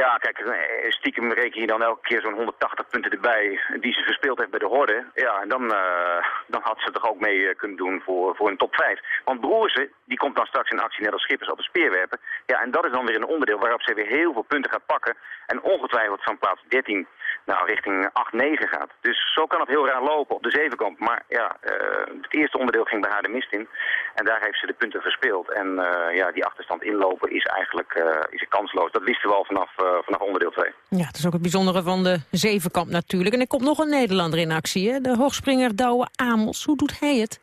Ja, kijk, eh, stiekem reken je dan elke keer zo'n 180 punten erbij die ze verspeeld heeft bij de horde. Ja, en dan, eh, dan had ze toch ook mee eh, kunnen doen voor, voor een top 5. Want Broersen, die komt dan straks in actie net als Schippers op de speerwerpen. Ja, en dat is dan weer een onderdeel waarop ze weer heel veel punten gaat pakken. En ongetwijfeld van plaats 13 nou, richting 8, 9 gaat. Dus zo kan het heel raar lopen op de zevenkamp. Maar ja, eh, het eerste onderdeel ging bij haar de mist in. En daar heeft ze de punten verspeeld. En eh, ja, die achterstand inlopen is eigenlijk eh, is kansloos. Dat wisten we al vanaf, vanaf onderdeel 2. Ja, het is ook het bijzondere van de zevenkamp natuurlijk. En er komt nog een Nederlander in actie, hè? de hoogspringer Douwe Amels. Hoe doet hij het?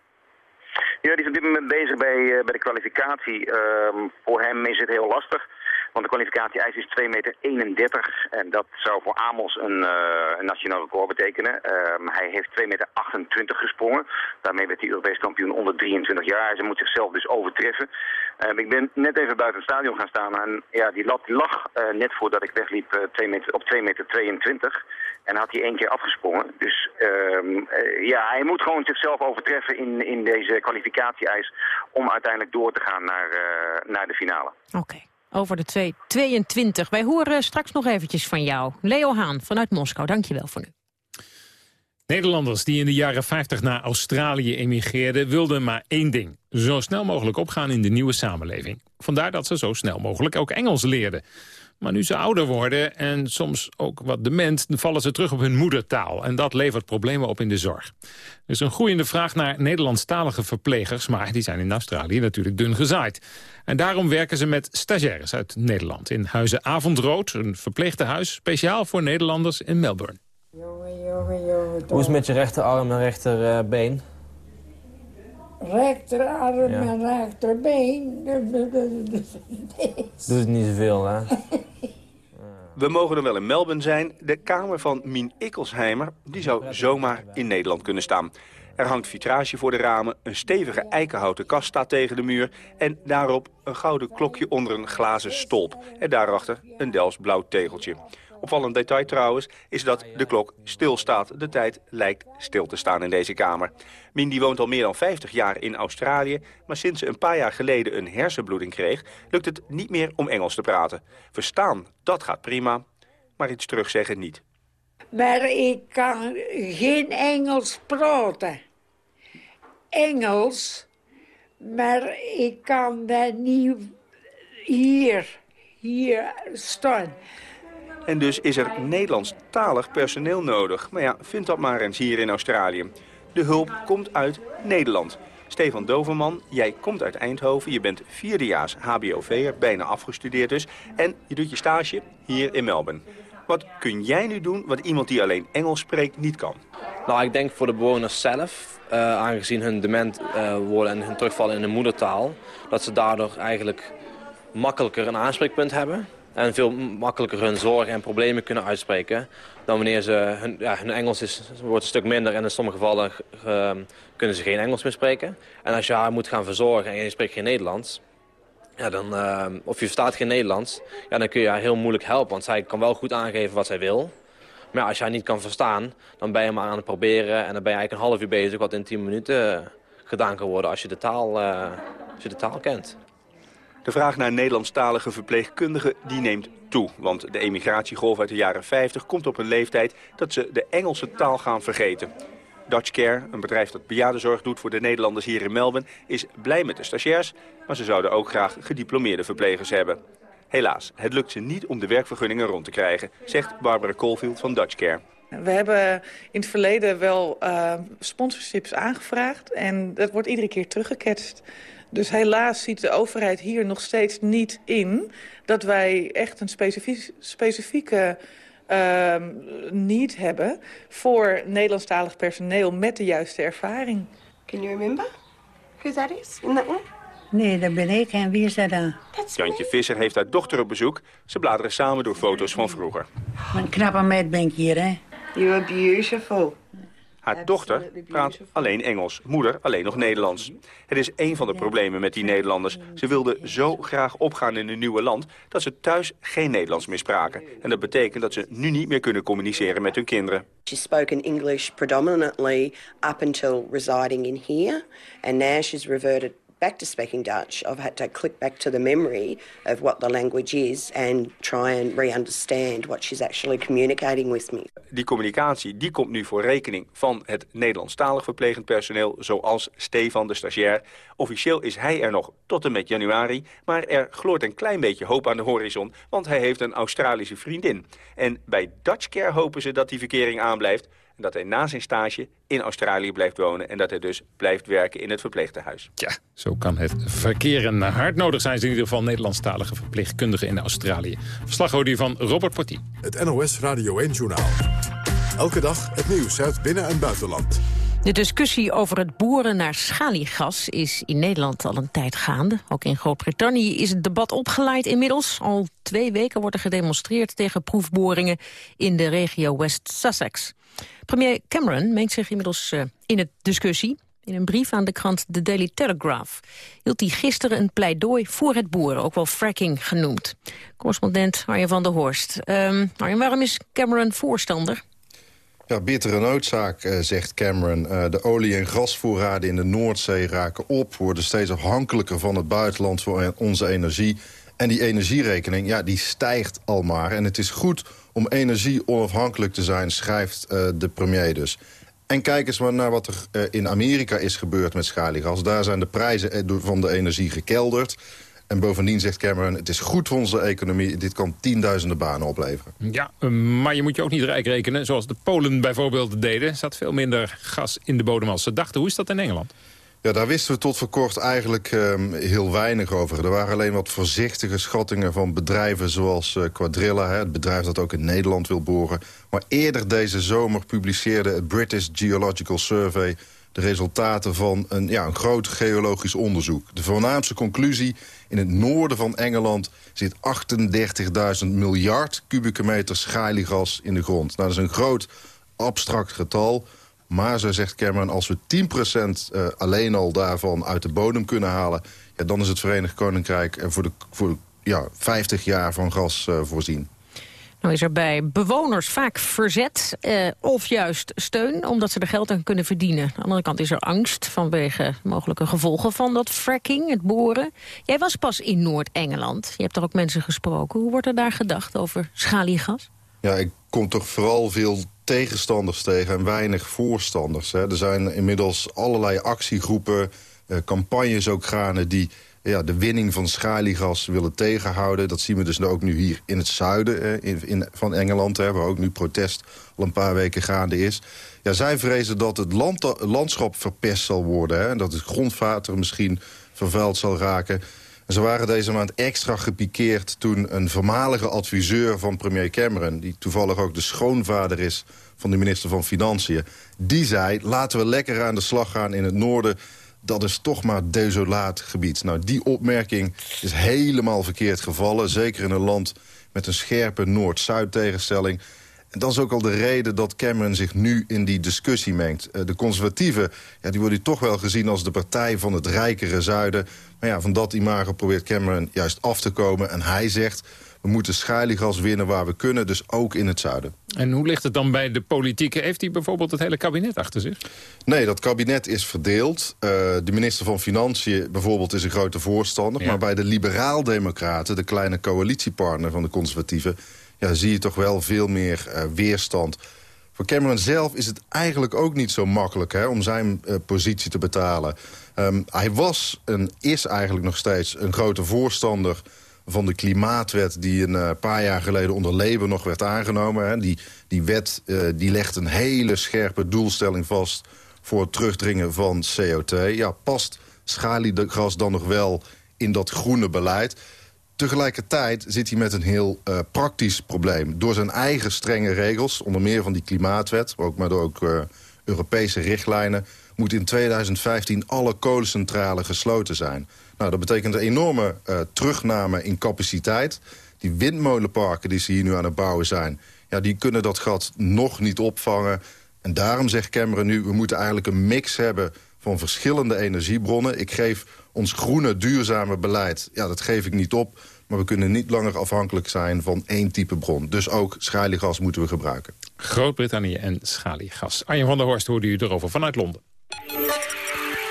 Ja, die is op dit moment bezig bij, bij de kwalificatie. Ehm, voor hem is het heel lastig. Want de kwalificatie-eis is 2 meter 31. En dat zou voor Amos een, eh, nationaal record betekenen. Ehm, hij heeft 2 meter 28 gesprongen. Daarmee werd hij Europees kampioen onder 23 jaar. Ze moet zichzelf dus overtreffen. Ehm, ik ben net even buiten het stadion gaan staan. En ja, die lat lag eh, net voordat ik wegliep eh, 2 meter, op 2 meter 22. En had hij één keer afgesprongen. Dus ehm, eh, ja, hij moet gewoon zichzelf overtreffen in, in deze kwalificatie-eis... om uiteindelijk door te gaan naar, naar de finale. Oké, over de 222. Wij horen straks nog eventjes van jou. Leo Haan vanuit Moskou, dankjewel voor nu. Nederlanders die in de jaren 50 naar Australië emigreerden... wilden maar één ding. Zo snel mogelijk opgaan in de nieuwe samenleving. Vandaar dat ze zo snel mogelijk ook Engels leerden. Maar nu ze ouder worden en soms ook wat dement... vallen ze terug op hun moedertaal. En dat levert problemen op in de zorg. Er is een groeiende vraag naar Nederlandstalige verplegers... maar die zijn in Australië natuurlijk dun gezaaid. En daarom werken ze met stagiaires uit Nederland... in Huizen Avondrood, een verpleegtehuis... speciaal voor Nederlanders in Melbourne. Hoe is het met je rechterarm en rechterbeen? Rechterarm Ja. en rechterbeen. Doet het niet zoveel, hè? We mogen er wel in Melbourne zijn. De kamer van Mien Ikkelsheimer die zou zomaar in Nederland kunnen staan. Er hangt vitrage voor de ramen, een stevige eikenhouten kast staat tegen de muur... en daarop een gouden klokje onder een glazen stolp. En daarachter een Delfts blauw tegeltje. Opvallend detail trouwens is dat de klok stilstaat. De tijd lijkt stil te staan in deze kamer. Mien die woont al meer dan 50 jaar in Australië... maar sinds ze een paar jaar geleden een hersenbloeding kreeg... lukt het niet meer om Engels te praten. Verstaan, dat gaat prima, maar iets terugzeggen niet. Maar ik kan geen Engels praten. Engels, maar ik kan dat niet hier, hier staan. En dus is er Nederlandstalig personeel nodig. Maar ja, vind dat maar eens hier in Australië. De hulp komt uit Nederland. Stefan Doverman, jij komt uit Eindhoven. Je bent vierdejaars HBOV'er, bijna afgestudeerd dus. En je doet je stage hier in Melbourne. Wat kun jij nu doen wat iemand die alleen Engels spreekt niet kan? Nou, ik denk voor de bewoners zelf, eh, aangezien hun dement eh, worden en hun terugvallen in hun moedertaal, dat ze daardoor eigenlijk makkelijker een aanspreekpunt hebben. En veel makkelijker hun zorgen en problemen kunnen uitspreken. Dan wanneer ze, hun, ja, hun Engels is, wordt een stuk minder en in sommige gevallen uh, kunnen ze geen Engels meer spreken. En als je haar moet gaan verzorgen en je spreekt geen Nederlands... Ja, dan, uh, of je verstaat geen Nederlands, ja, dan kun je haar heel moeilijk helpen. Want zij kan wel goed aangeven wat zij wil. Maar als je haar niet kan verstaan, dan ben je maar aan het proberen. En dan ben je eigenlijk een half uur bezig wat in tien minuten gedaan kan worden als je de taal, uh, als je de taal kent. De vraag naar Nederlandstalige verpleegkundigen die neemt toe. Want de emigratiegolf uit de jaren 50 komt op een leeftijd dat ze de Engelse taal gaan vergeten. Dutch Care, een bedrijf dat bejaardenzorg doet voor de Nederlanders hier in Melbourne, is blij met de stagiairs, maar ze zouden ook graag gediplomeerde verplegers hebben. Helaas, het lukt ze niet om de werkvergunningen rond te krijgen, zegt Barbara Caulfield van Dutch Care. We hebben in het verleden wel uh, sponsorships aangevraagd en dat wordt iedere keer teruggeketst. Dus helaas ziet de overheid hier nog steeds niet in dat wij echt een specifiek, specifieke uh, niet hebben voor Nederlandstalig personeel met de juiste ervaring. Can you remember who that is in that one? Nee, dat ben ik. En wie is dat dan? Jantje Visser heeft haar dochter op bezoek. Ze bladeren samen door foto's van vroeger. Een knappe meid ben ik hier, hè? You are beautiful. Haar dochter praat alleen Engels, moeder alleen nog Nederlands. Het is een van de problemen met die Nederlanders. Ze wilden zo graag opgaan in een nieuwe land dat ze thuis geen Nederlands meer spraken. En dat betekent dat ze nu niet meer kunnen communiceren met hun kinderen. She spoke in English predominantly up until residing in here. And now she's reverted back to speaking Dutch. I've had to click back to the memory of what the language is and try and re-understand what she's actually communicating with me. Die communicatie die komt nu voor rekening van het Nederlandstalig verplegend personeel, zoals Stefan de stagiair. Officieel is hij er nog tot en met januari, maar er gloort een klein beetje hoop aan de horizon, want hij heeft een Australische vriendin. En bij Dutch Care hopen ze dat die verkering aanblijft, dat hij na zijn stage in Australië blijft wonen... en dat hij dus blijft werken in het verpleegtehuis. Ja, zo kan het verkeren. Hard nodig zijn ze in ieder geval Nederlandstalige verpleegkundigen in Australië. Verslag hoorde van Robert Portier. Het NOS Radio 1-journaal. Elke dag het nieuws uit binnen- en buitenland. De discussie over het boren naar schaliegas is in Nederland al een tijd gaande. Ook in Groot-Brittannië is het debat opgeleid inmiddels. Al twee weken wordt er gedemonstreerd tegen proefboringen in de regio West Sussex. Premier Cameron meent zich inmiddels uh, in het discussie. In een brief aan de krant The Daily Telegraph hield hij gisteren een pleidooi voor het boeren, ook wel fracking genoemd. Correspondent Arjen van der Horst. Um, Arjen, waarom is Cameron voorstander? Ja, bittere noodzaak, uh, zegt Cameron. Uh, de olie- en gasvoorraden in de Noordzee raken op... worden steeds afhankelijker van het buitenland voor onze energie. En die energierekening, ja, die stijgt al maar. En het is goed om energie onafhankelijk te zijn, schrijft uh, de premier dus. En kijk eens maar naar wat er uh, in Amerika is gebeurd met schaliegas. Daar zijn de prijzen van de energie gekelderd. En bovendien zegt Cameron, het is goed voor onze economie. Dit kan tienduizenden banen opleveren. Ja, maar je moet je ook niet rijk rekenen. Zoals de Polen bijvoorbeeld deden. Zat veel minder gas in de bodem als ze dachten. Hoe is dat in Engeland? Ja, daar wisten we tot voor kort eigenlijk um, heel weinig over. Er waren alleen wat voorzichtige schattingen van bedrijven zoals uh, Quadrilla... Hè, het bedrijf dat ook in Nederland wil boren. Maar eerder deze zomer publiceerde het British Geological Survey... de resultaten van een, ja, een groot geologisch onderzoek. De voornaamste conclusie, in het noorden van Engeland... zit 38.000 miljard kubieke meter schaliegas in de grond. Nou, dat is een groot abstract getal... Maar, zo zegt Cameron, als we 10% uh, alleen al daarvan uit de bodem kunnen halen... Ja, dan is het Verenigd Koninkrijk er voor, de, voor ja, 50 jaar van gas uh, voorzien. Nou is er bij bewoners vaak verzet eh, of juist steun... omdat ze er geld aan kunnen verdienen. Aan de andere kant is er angst vanwege mogelijke gevolgen van dat fracking, het boren. Jij was pas in Noord-Engeland. Je hebt er ook mensen gesproken. Hoe wordt er daar gedacht over schaliegas? Ja, ik kom toch vooral veel tegenstanders tegen en weinig voorstanders. Hè. Er zijn inmiddels allerlei actiegroepen, eh, campagnes ook gaande... die ja, de winning van schaliegas willen tegenhouden. Dat zien we dus ook nu hier in het zuiden eh, in, van Engeland... Hè, waar ook nu protest al een paar weken gaande is. Ja, zij vrezen dat het land, landschap verpest zal worden... Hè, en dat het grondwater misschien vervuild zal raken... Ze waren deze maand extra gepikeerd toen een voormalige adviseur van premier Cameron... die toevallig ook de schoonvader is van de minister van Financiën... die zei, laten we lekker aan de slag gaan in het noorden. dat is toch maar desolaat gebied. Nou, die opmerking is helemaal verkeerd gevallen. Zeker in een land met een scherpe Noord-Zuid tegenstelling. En dat is ook al de reden dat Cameron zich nu in die discussie mengt. Eh, de conservatieven ja, die worden toch wel gezien als de partij van het rijkere zuiden. Maar ja, van dat imago probeert Cameron juist af te komen. En hij zegt, we moeten schaliegas winnen waar we kunnen, dus ook in het zuiden. En hoe ligt het dan bij de politiek? Heeft hij bijvoorbeeld het hele kabinet achter zich? Nee, dat kabinet is verdeeld. Uh, de minister van Financiën bijvoorbeeld is een grote voorstander. Maar bij de liberaal-democraten, de kleine coalitiepartner van de conservatieven... Ja, zie je toch wel veel meer uh, weerstand. Voor Cameron zelf is het eigenlijk ook niet zo makkelijk hè, om zijn uh, positie te betalen. Um, hij was en is eigenlijk nog steeds een grote voorstander van de klimaatwet... die een uh, paar jaar geleden onder Labour nog werd aangenomen. Die, die wet die legt een hele scherpe doelstelling vast... voor het terugdringen van CO2. Ja, past schaliegas dan nog wel in dat groene beleid? Tegelijkertijd zit hij met een heel uh, praktisch probleem. Door zijn eigen strenge regels, onder meer van die klimaatwet... ook, maar door ook Europese richtlijnen... moet in 2015 alle kolencentrales gesloten zijn... Nou, dat betekent een enorme uh, terugname in capaciteit. Die windmolenparken die ze hier nu aan het bouwen zijn... Ja, die kunnen dat gat nog niet opvangen. En daarom zegt Cameron nu... we moeten eigenlijk een mix hebben van verschillende energiebronnen. Ik geef ons groene, duurzame beleid... ja, dat geef ik niet op... Maar we kunnen niet langer afhankelijk zijn van één type bron. Dus ook schaliegas moeten we gebruiken. Groot-Brittannië en schaliegas. Arjen van der Horst hoorde u erover vanuit Londen.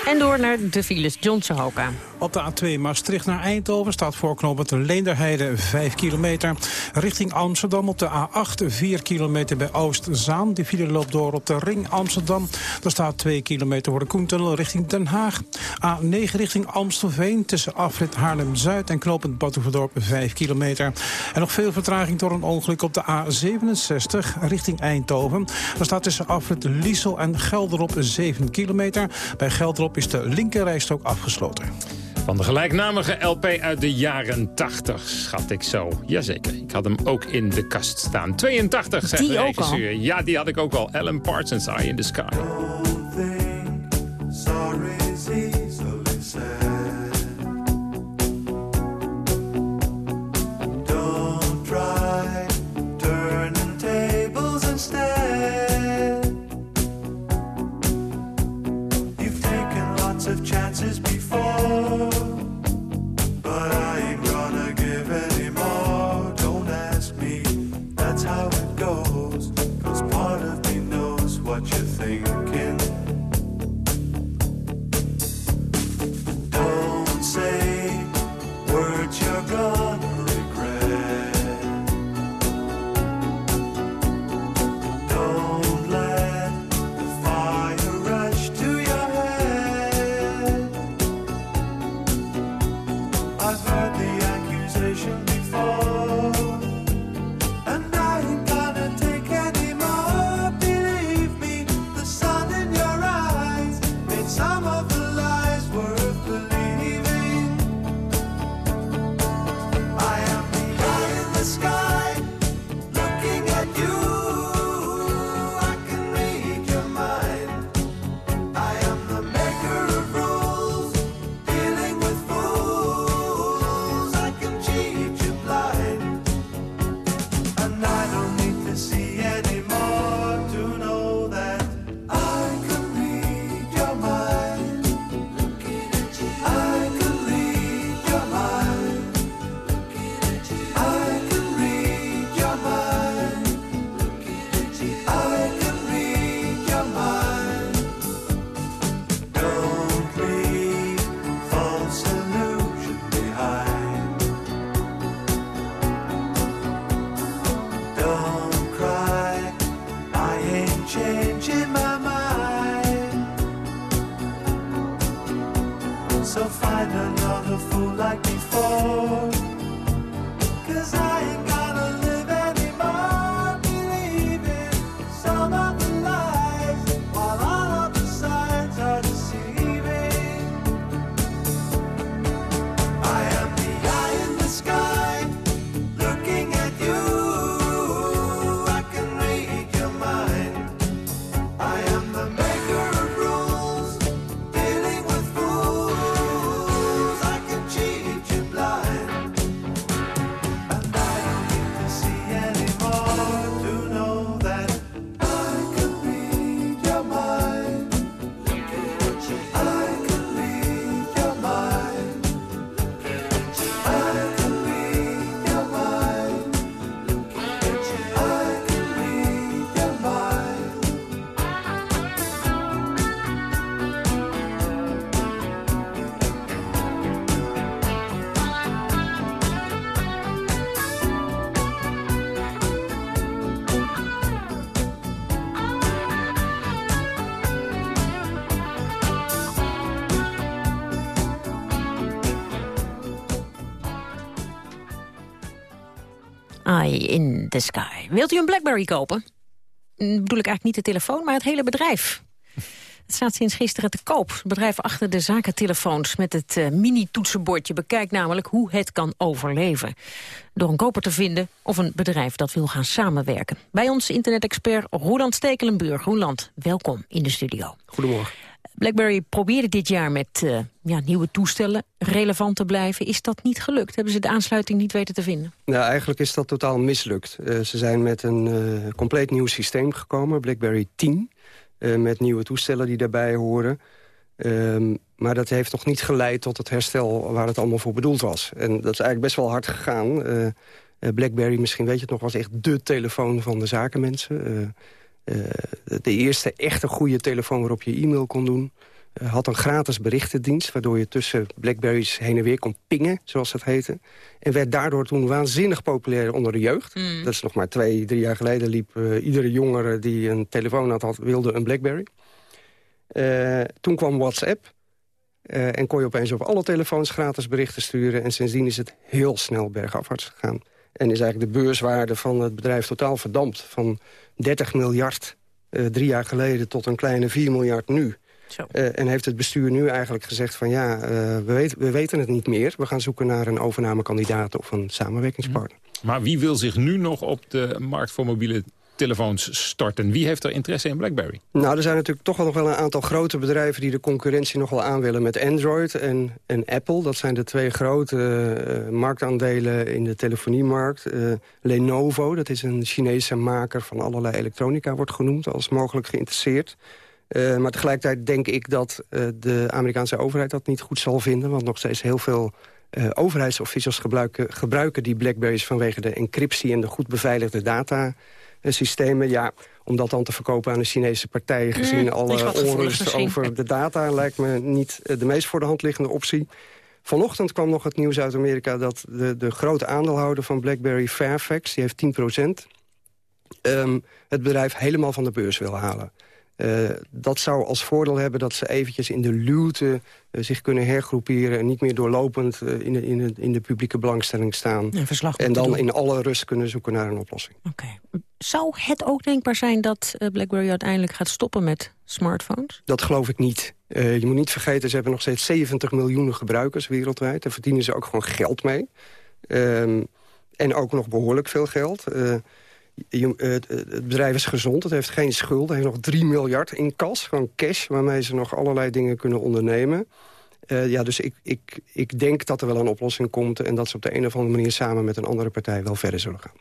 En door naar de files, John Sahoka. Op de A2 Maastricht naar Eindhoven staat voorknopend Leenderheide 5 kilometer. Richting Amsterdam op de A8 4 kilometer bij Oostzaan. Die file loopt door op de ring Amsterdam. Daar staat 2 kilometer voor de Koentunnel richting Den Haag. A9 richting Amstelveen tussen afrit Haarlem-Zuid en knooppunt Batuverdorp 5 kilometer. En nog veel vertraging door een ongeluk op de A67 richting Eindhoven. Daar staat tussen afrit Liesel en Gelderop 7 kilometer. Bij Gelderop is de linkerrijstrook afgesloten. Van de gelijknamige LP uit de jaren 80, schat ik zo. Jazeker, ik had hem ook in de kast staan. 82, zegt die de regisseur. Ja, die had ik ook al. Alan Parsons, Eye in the Sky. Before. In the Sky. Wilt u een Blackberry kopen? Mm, bedoel ik eigenlijk niet de telefoon, maar het hele bedrijf. Het staat sinds gisteren te koop. Het bedrijf achter de zakentelefoons met het eh, mini-toetsenbordje bekijkt namelijk hoe het kan overleven. Door een koper te vinden of een bedrijf dat wil gaan samenwerken. Bij ons internet-expert Roland Stekelenburg. Roland, welkom in de studio. Goedemorgen. BlackBerry probeerde dit jaar met eh, ja, nieuwe toestellen relevant te blijven. Is dat niet gelukt? Hebben ze de aansluiting niet weten te vinden? Nou, eigenlijk is dat totaal mislukt. Eh, ze zijn met een eh, compleet nieuw systeem gekomen, BlackBerry 10. eh, met nieuwe toestellen die daarbij horen. Ehm, maar dat heeft nog niet geleid tot het herstel waar het allemaal voor bedoeld was. En dat is eigenlijk best wel hard gegaan. BlackBerry, misschien weet je het nog, was echt dé telefoon van de zakenmensen. Eh, de eerste echte goede telefoon waarop je e-mail kon doen. Eh, had een gratis berichtendienst... waardoor je tussen Blackberries heen en weer kon pingen, zoals dat heette. En werd daardoor toen waanzinnig populair onder de jeugd. Mm. Dat is nog maar twee, drie jaar geleden liep eh, iedere jongere... die een telefoon had, had wilde een Blackberry. Toen kwam WhatsApp. En kon je opeens op alle telefoons gratis berichten sturen. En sindsdien is het heel snel bergafwaarts gegaan. En is eigenlijk de beurswaarde van het bedrijf totaal verdampt. Van 30 miljard eh, drie jaar geleden tot een kleine 4 miljard nu. Eh, en heeft het bestuur nu eigenlijk gezegd van ja, eh, we, weten, we weten het niet meer. We gaan zoeken naar een overnamekandidaat of een samenwerkingspartner. Maar wie wil zich nu nog op de markt voor mobiele telefoons starten? Wie heeft er interesse in BlackBerry? Nou, er zijn natuurlijk toch wel nog wel een aantal grote bedrijven... die de concurrentie nog wel aan willen met Android en, en Apple. Dat zijn de twee grote eh, marktaandelen in de telefoniemarkt. Eh, Lenovo, dat is een Chinese maker van allerlei elektronica... wordt genoemd als mogelijk geïnteresseerd. Eh, maar tegelijkertijd denk ik dat de Amerikaanse overheid dat niet goed zal vinden... want nog steeds heel veel eh overheidsofficials gebruiken, gebruiken die Blackberries... vanwege de encryptie en de goed beveiligde datasystemen. Ja, om dat dan te verkopen aan de Chinese partijen... gezien Mm, is alle onrust over de data... lijkt me niet eh, de meest voor de hand liggende optie. Vanochtend kwam nog het nieuws uit Amerika... dat de, de grote aandeelhouder van BlackBerry, Fairfax, die heeft 10% ehm, het bedrijf helemaal van de beurs wil halen. Eh, dat zou als voordeel hebben dat ze eventjes in de luwte eh, zich kunnen hergroeperen... en niet meer doorlopend eh, in, de, in, de, in de publieke belangstelling staan. En dan in alle rust kunnen zoeken naar een oplossing. Zou het ook denkbaar zijn dat eh, BlackBerry uiteindelijk gaat stoppen met smartphones? Dat geloof ik niet. Eh, je moet niet vergeten, ze hebben nog steeds 70 miljoen gebruikers wereldwijd. Daar verdienen ze ook gewoon geld mee. Ehm, en ook nog behoorlijk veel geld. Eh, het bedrijf is gezond, het heeft geen schulden. Het heeft nog 3 miljard in kas, gewoon cash... waarmee ze nog allerlei dingen kunnen ondernemen. Eh, ja, dus ik, ik, ik denk dat er wel een oplossing komt... en dat ze op de een of andere manier samen met een andere partij wel verder zullen gaan.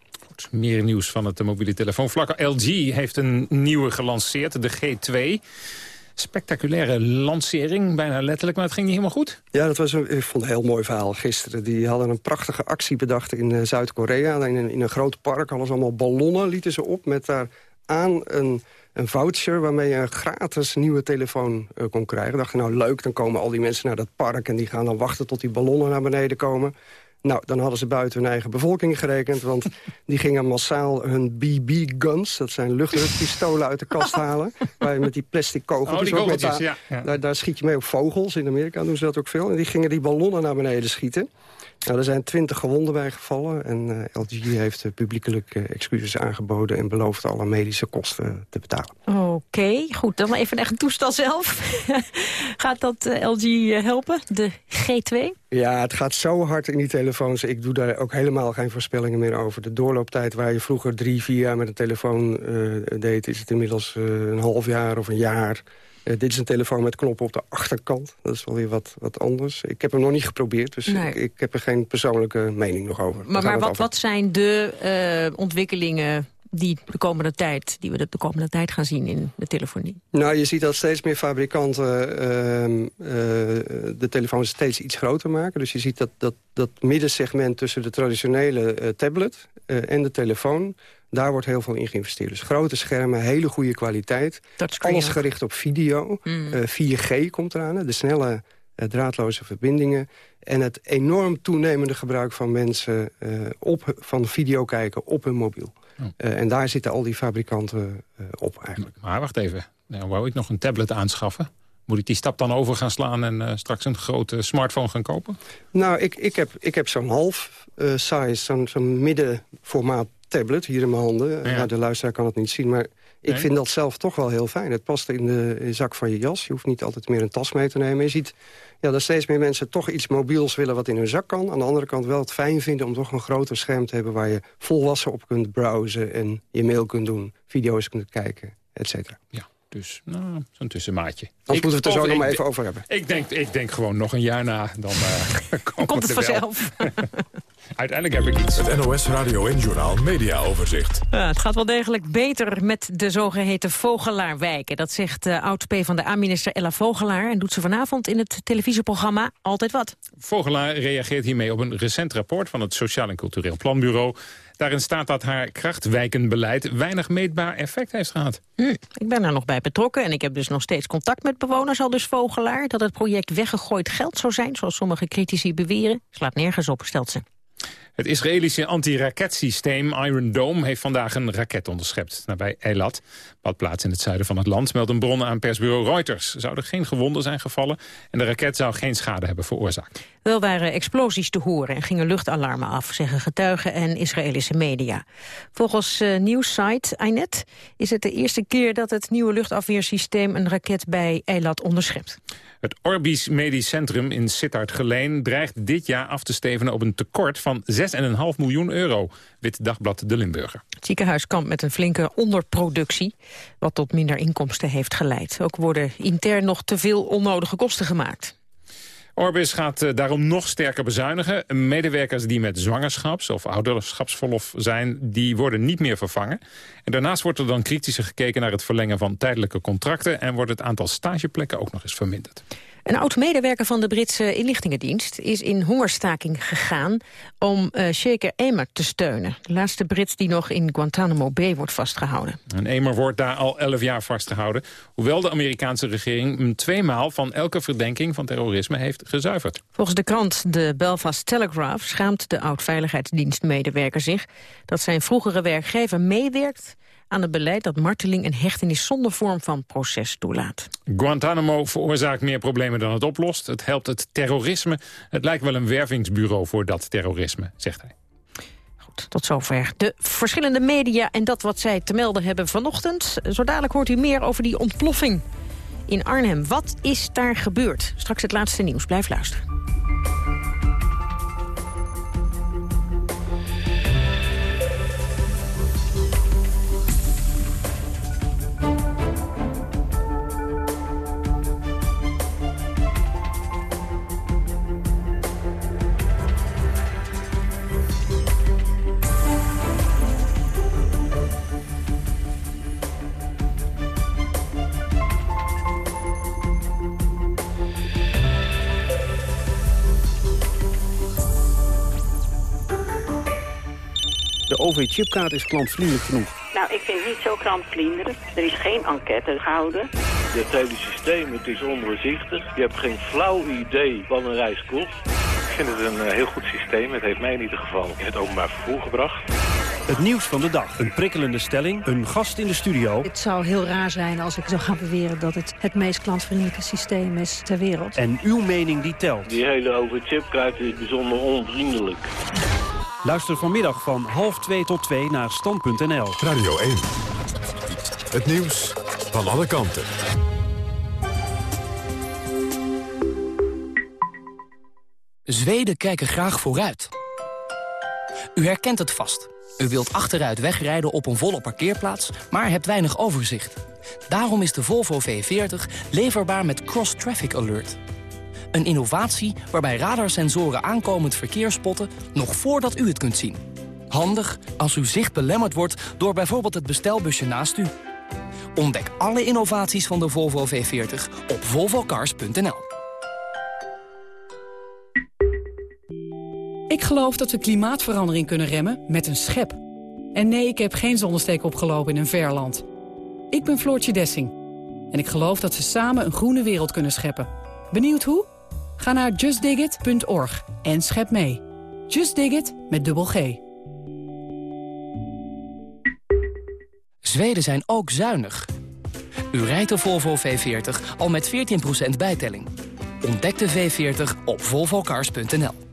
Meer nieuws van het mobiele telefoonvlak. LG heeft een nieuwe gelanceerd, de G2. Spectaculaire lancering, bijna letterlijk, maar het ging niet helemaal goed. Ja, dat was een, ik vond een heel mooi verhaal gisteren. Die hadden een prachtige actie bedacht in eh, Zuid-Korea. In, een- in een groot park hadden ze allemaal ballonnen, lieten ze op... met daaraan een, een voucher waarmee je een gratis nieuwe telefoon eh, kon krijgen. Dachten, nou leuk, dan komen al die mensen naar dat park... en die gaan dan wachten tot die ballonnen naar beneden komen. Nou, dan hadden ze buiten hun eigen bevolking gerekend... want die gingen massaal hun BB-guns, dat zijn luchtdrukpistolen uit de kast halen... waar je met die plastic kogeltjes... Oh, die met kogeltjes, daar- ja, ja. Daar, daar schiet je mee op vogels. In Amerika doen ze dat ook veel. En die gingen die ballonnen naar beneden schieten. Nou, er zijn twintig gewonden bij gevallen. En eh, LG heeft eh, publiekelijk eh, excuses aangeboden... en belooft alle medische kosten te betalen. Oké, goed. Dan maar even naar het toestel zelf. Gaat dat LG helpen, de G2? Ja, het gaat zo hard in die telefoons. Ik doe daar ook helemaal geen voorspellingen meer over. De doorlooptijd waar je vroeger drie, vier jaar met een telefoon deed... is het inmiddels een half jaar of een jaar. Eh, dit is een telefoon met knoppen op de achterkant. Dat is wel weer wat, wat anders. Ik heb hem nog niet geprobeerd, dus Nee. ik, ik heb er geen persoonlijke mening nog over. Maar, maar wat, wat zijn de eh, ontwikkelingen die de komende tijd, die we de, de komende tijd gaan zien in de telefonie? Nou, je ziet dat steeds meer fabrikanten ehm, eh, de telefoons steeds iets groter maken. Dus je ziet dat dat, dat middensegment tussen de traditionele eh, tablet eh, en de telefoon... daar wordt heel veel in geïnvesteerd. Dus grote schermen, hele goede kwaliteit. Alles gericht op video. Mm. Eh, 4G komt eraan, de snelle draadloze verbindingen. En het enorm toenemende gebruik van mensen op, van video kijken op hun mobiel. Eh, en daar zitten al die fabrikanten eh, op eigenlijk. Maar wacht even, nou wou ik nog een tablet aanschaffen. Moet ik die stap dan over gaan slaan en eh, straks een grote smartphone gaan kopen? Nou, ik, ik heb, ik heb zo'n half size, zo'n zo'n middenformaat tablet hier in mijn handen. Ja. Ja. de luisteraar kan het niet zien, maar ik Nee? vind dat zelf toch wel heel fijn. Het past in de, zak van je jas. Je hoeft niet altijd meer een tas mee te nemen. Je ziet ja, dat steeds meer mensen toch iets mobiels willen wat in hun zak kan. Aan de andere kant wel het fijn vinden om toch een groter scherm te hebben... waar je volwassen op kunt browsen en je mail kunt doen, video's kunt kijken, et cetera. Ja, dus nou, zo'n tussenmaatje. Anders moeten we het er zo nog maar even over hebben. Ik denk, ik denk gewoon nog een jaar na, dan eh, Komt het er wel. vanzelf. Uiteindelijk heb ik iets. Het NOS Radio en Journaal Media Overzicht. Ja, het gaat wel degelijk beter met de zogeheten Vogelaarwijken. Dat zegt uh, oud-P van de A-minister Ella Vogelaar... en doet ze vanavond in het televisieprogramma Altijd Wat. Vogelaar reageert hiermee op een recent rapport van het Sociaal en Cultureel Planbureau. Daarin staat dat haar krachtwijkenbeleid weinig meetbaar effect heeft gehad. Hm, ik ben er nog bij betrokken en ik heb dus nog steeds contact met bewoners, al dus Vogelaar. Dat het project weggegooid geld zou zijn, zoals sommige critici beweren, slaat nergens op, stelt ze. Het Israëlische antiraketsysteem Iron Dome heeft vandaag een raket onderschept nabij Eilat. Wat plaats in het zuiden van het land, meldt een bron aan persbureau Reuters. Er zouden geen gewonden zijn gevallen en de raket zou geen schade hebben veroorzaakt. Wel waren explosies te horen en gingen luchtalarmen af, zeggen getuigen en Israëlische media. Volgens uh, nieuwssite INET is het de eerste keer dat het nieuwe luchtafweersysteem een raket bij Eilat onderschept. Het Orbis Medisch Centrum in Sittard-Geleen dreigt dit jaar af te stevenen op een tekort van 6,5 miljoen euro, wit dagblad De Limburger. Het ziekenhuis kampt met een flinke onderproductie, wat tot minder inkomsten heeft geleid. Ook worden intern nog te veel onnodige kosten gemaakt. Orbis gaat uh, daarom nog sterker bezuinigen. Medewerkers die met zwangerschaps- of ouderschapsverlof zijn... die worden niet meer vervangen. En daarnaast wordt er dan kritischer gekeken naar het verlengen van tijdelijke contracten... en wordt het aantal stageplekken ook nog eens verminderd. Een oud-medewerker van de Britse inlichtingendienst is in hongerstaking gegaan om uh, Shaker Emer te steunen. De laatste Brits die nog in Guantanamo Bay wordt vastgehouden. En Emer wordt daar al elf jaar vastgehouden. Hoewel de Amerikaanse regering hem tweemaal van elke verdenking van terrorisme heeft gezuiverd. Volgens de krant de Belfast Telegraph schaamt de oud-veiligheidsdienstmedewerker zich dat zijn vroegere werkgever meewerkt aan het beleid dat marteling en hechtenis zonder vorm van proces toelaat. Guantanamo veroorzaakt meer problemen dan het oplost. Het helpt het terrorisme. Het lijkt wel een wervingsbureau voor dat terrorisme, zegt hij. Goed, tot zover de verschillende media en dat wat zij te melden hebben vanochtend. Zo dadelijk hoort u meer over die ontploffing in Arnhem. Wat is daar gebeurd? Straks het laatste nieuws. Blijf luisteren. OV-chipkaart is klantvriendelijk genoeg. Nou, ik vind het niet zo klantvriendelijk. Er is geen enquête gehouden. Het hele systeem, het is ondoorzichtig. Je hebt geen flauw idee wat een reis kost. Ik vind het een uh, heel goed systeem. Het heeft mij in ieder geval in het openbaar vervoer gebracht. Het nieuws van de dag. Een prikkelende stelling. Een gast in de studio. Het zou heel raar zijn als ik zou gaan beweren dat het het meest klantvriendelijke systeem is ter wereld. En uw mening die telt. Die hele OV-chipkaart is bijzonder onvriendelijk. Luister vanmiddag van half 2 tot 2 naar stand.nl. Radio 1. Het nieuws van alle kanten. Zweden kijken graag vooruit. U herkent het vast. U wilt achteruit wegrijden op een volle parkeerplaats, maar hebt weinig overzicht. Daarom is de Volvo V40 leverbaar met Cross Traffic Alert. Een innovatie waarbij radarsensoren aankomend verkeer spotten... nog voordat u het kunt zien. Handig als uw zicht belemmerd wordt door bijvoorbeeld het bestelbusje naast u. Ontdek alle innovaties van de Volvo V40 op volvocars.nl. Ik geloof dat we klimaatverandering kunnen remmen met een schep. En nee, ik heb geen zonnesteek opgelopen in een ver land. Ik ben Floortje Dessing. En ik geloof dat we samen een groene wereld kunnen scheppen. Benieuwd hoe? Ga naar justdigit.org en schep mee. Just Dig It met dubbel G. Zweden zijn ook zuinig. U rijdt de Volvo V40 al met 14% bijtelling. Ontdek de V40 op volvocars.nl.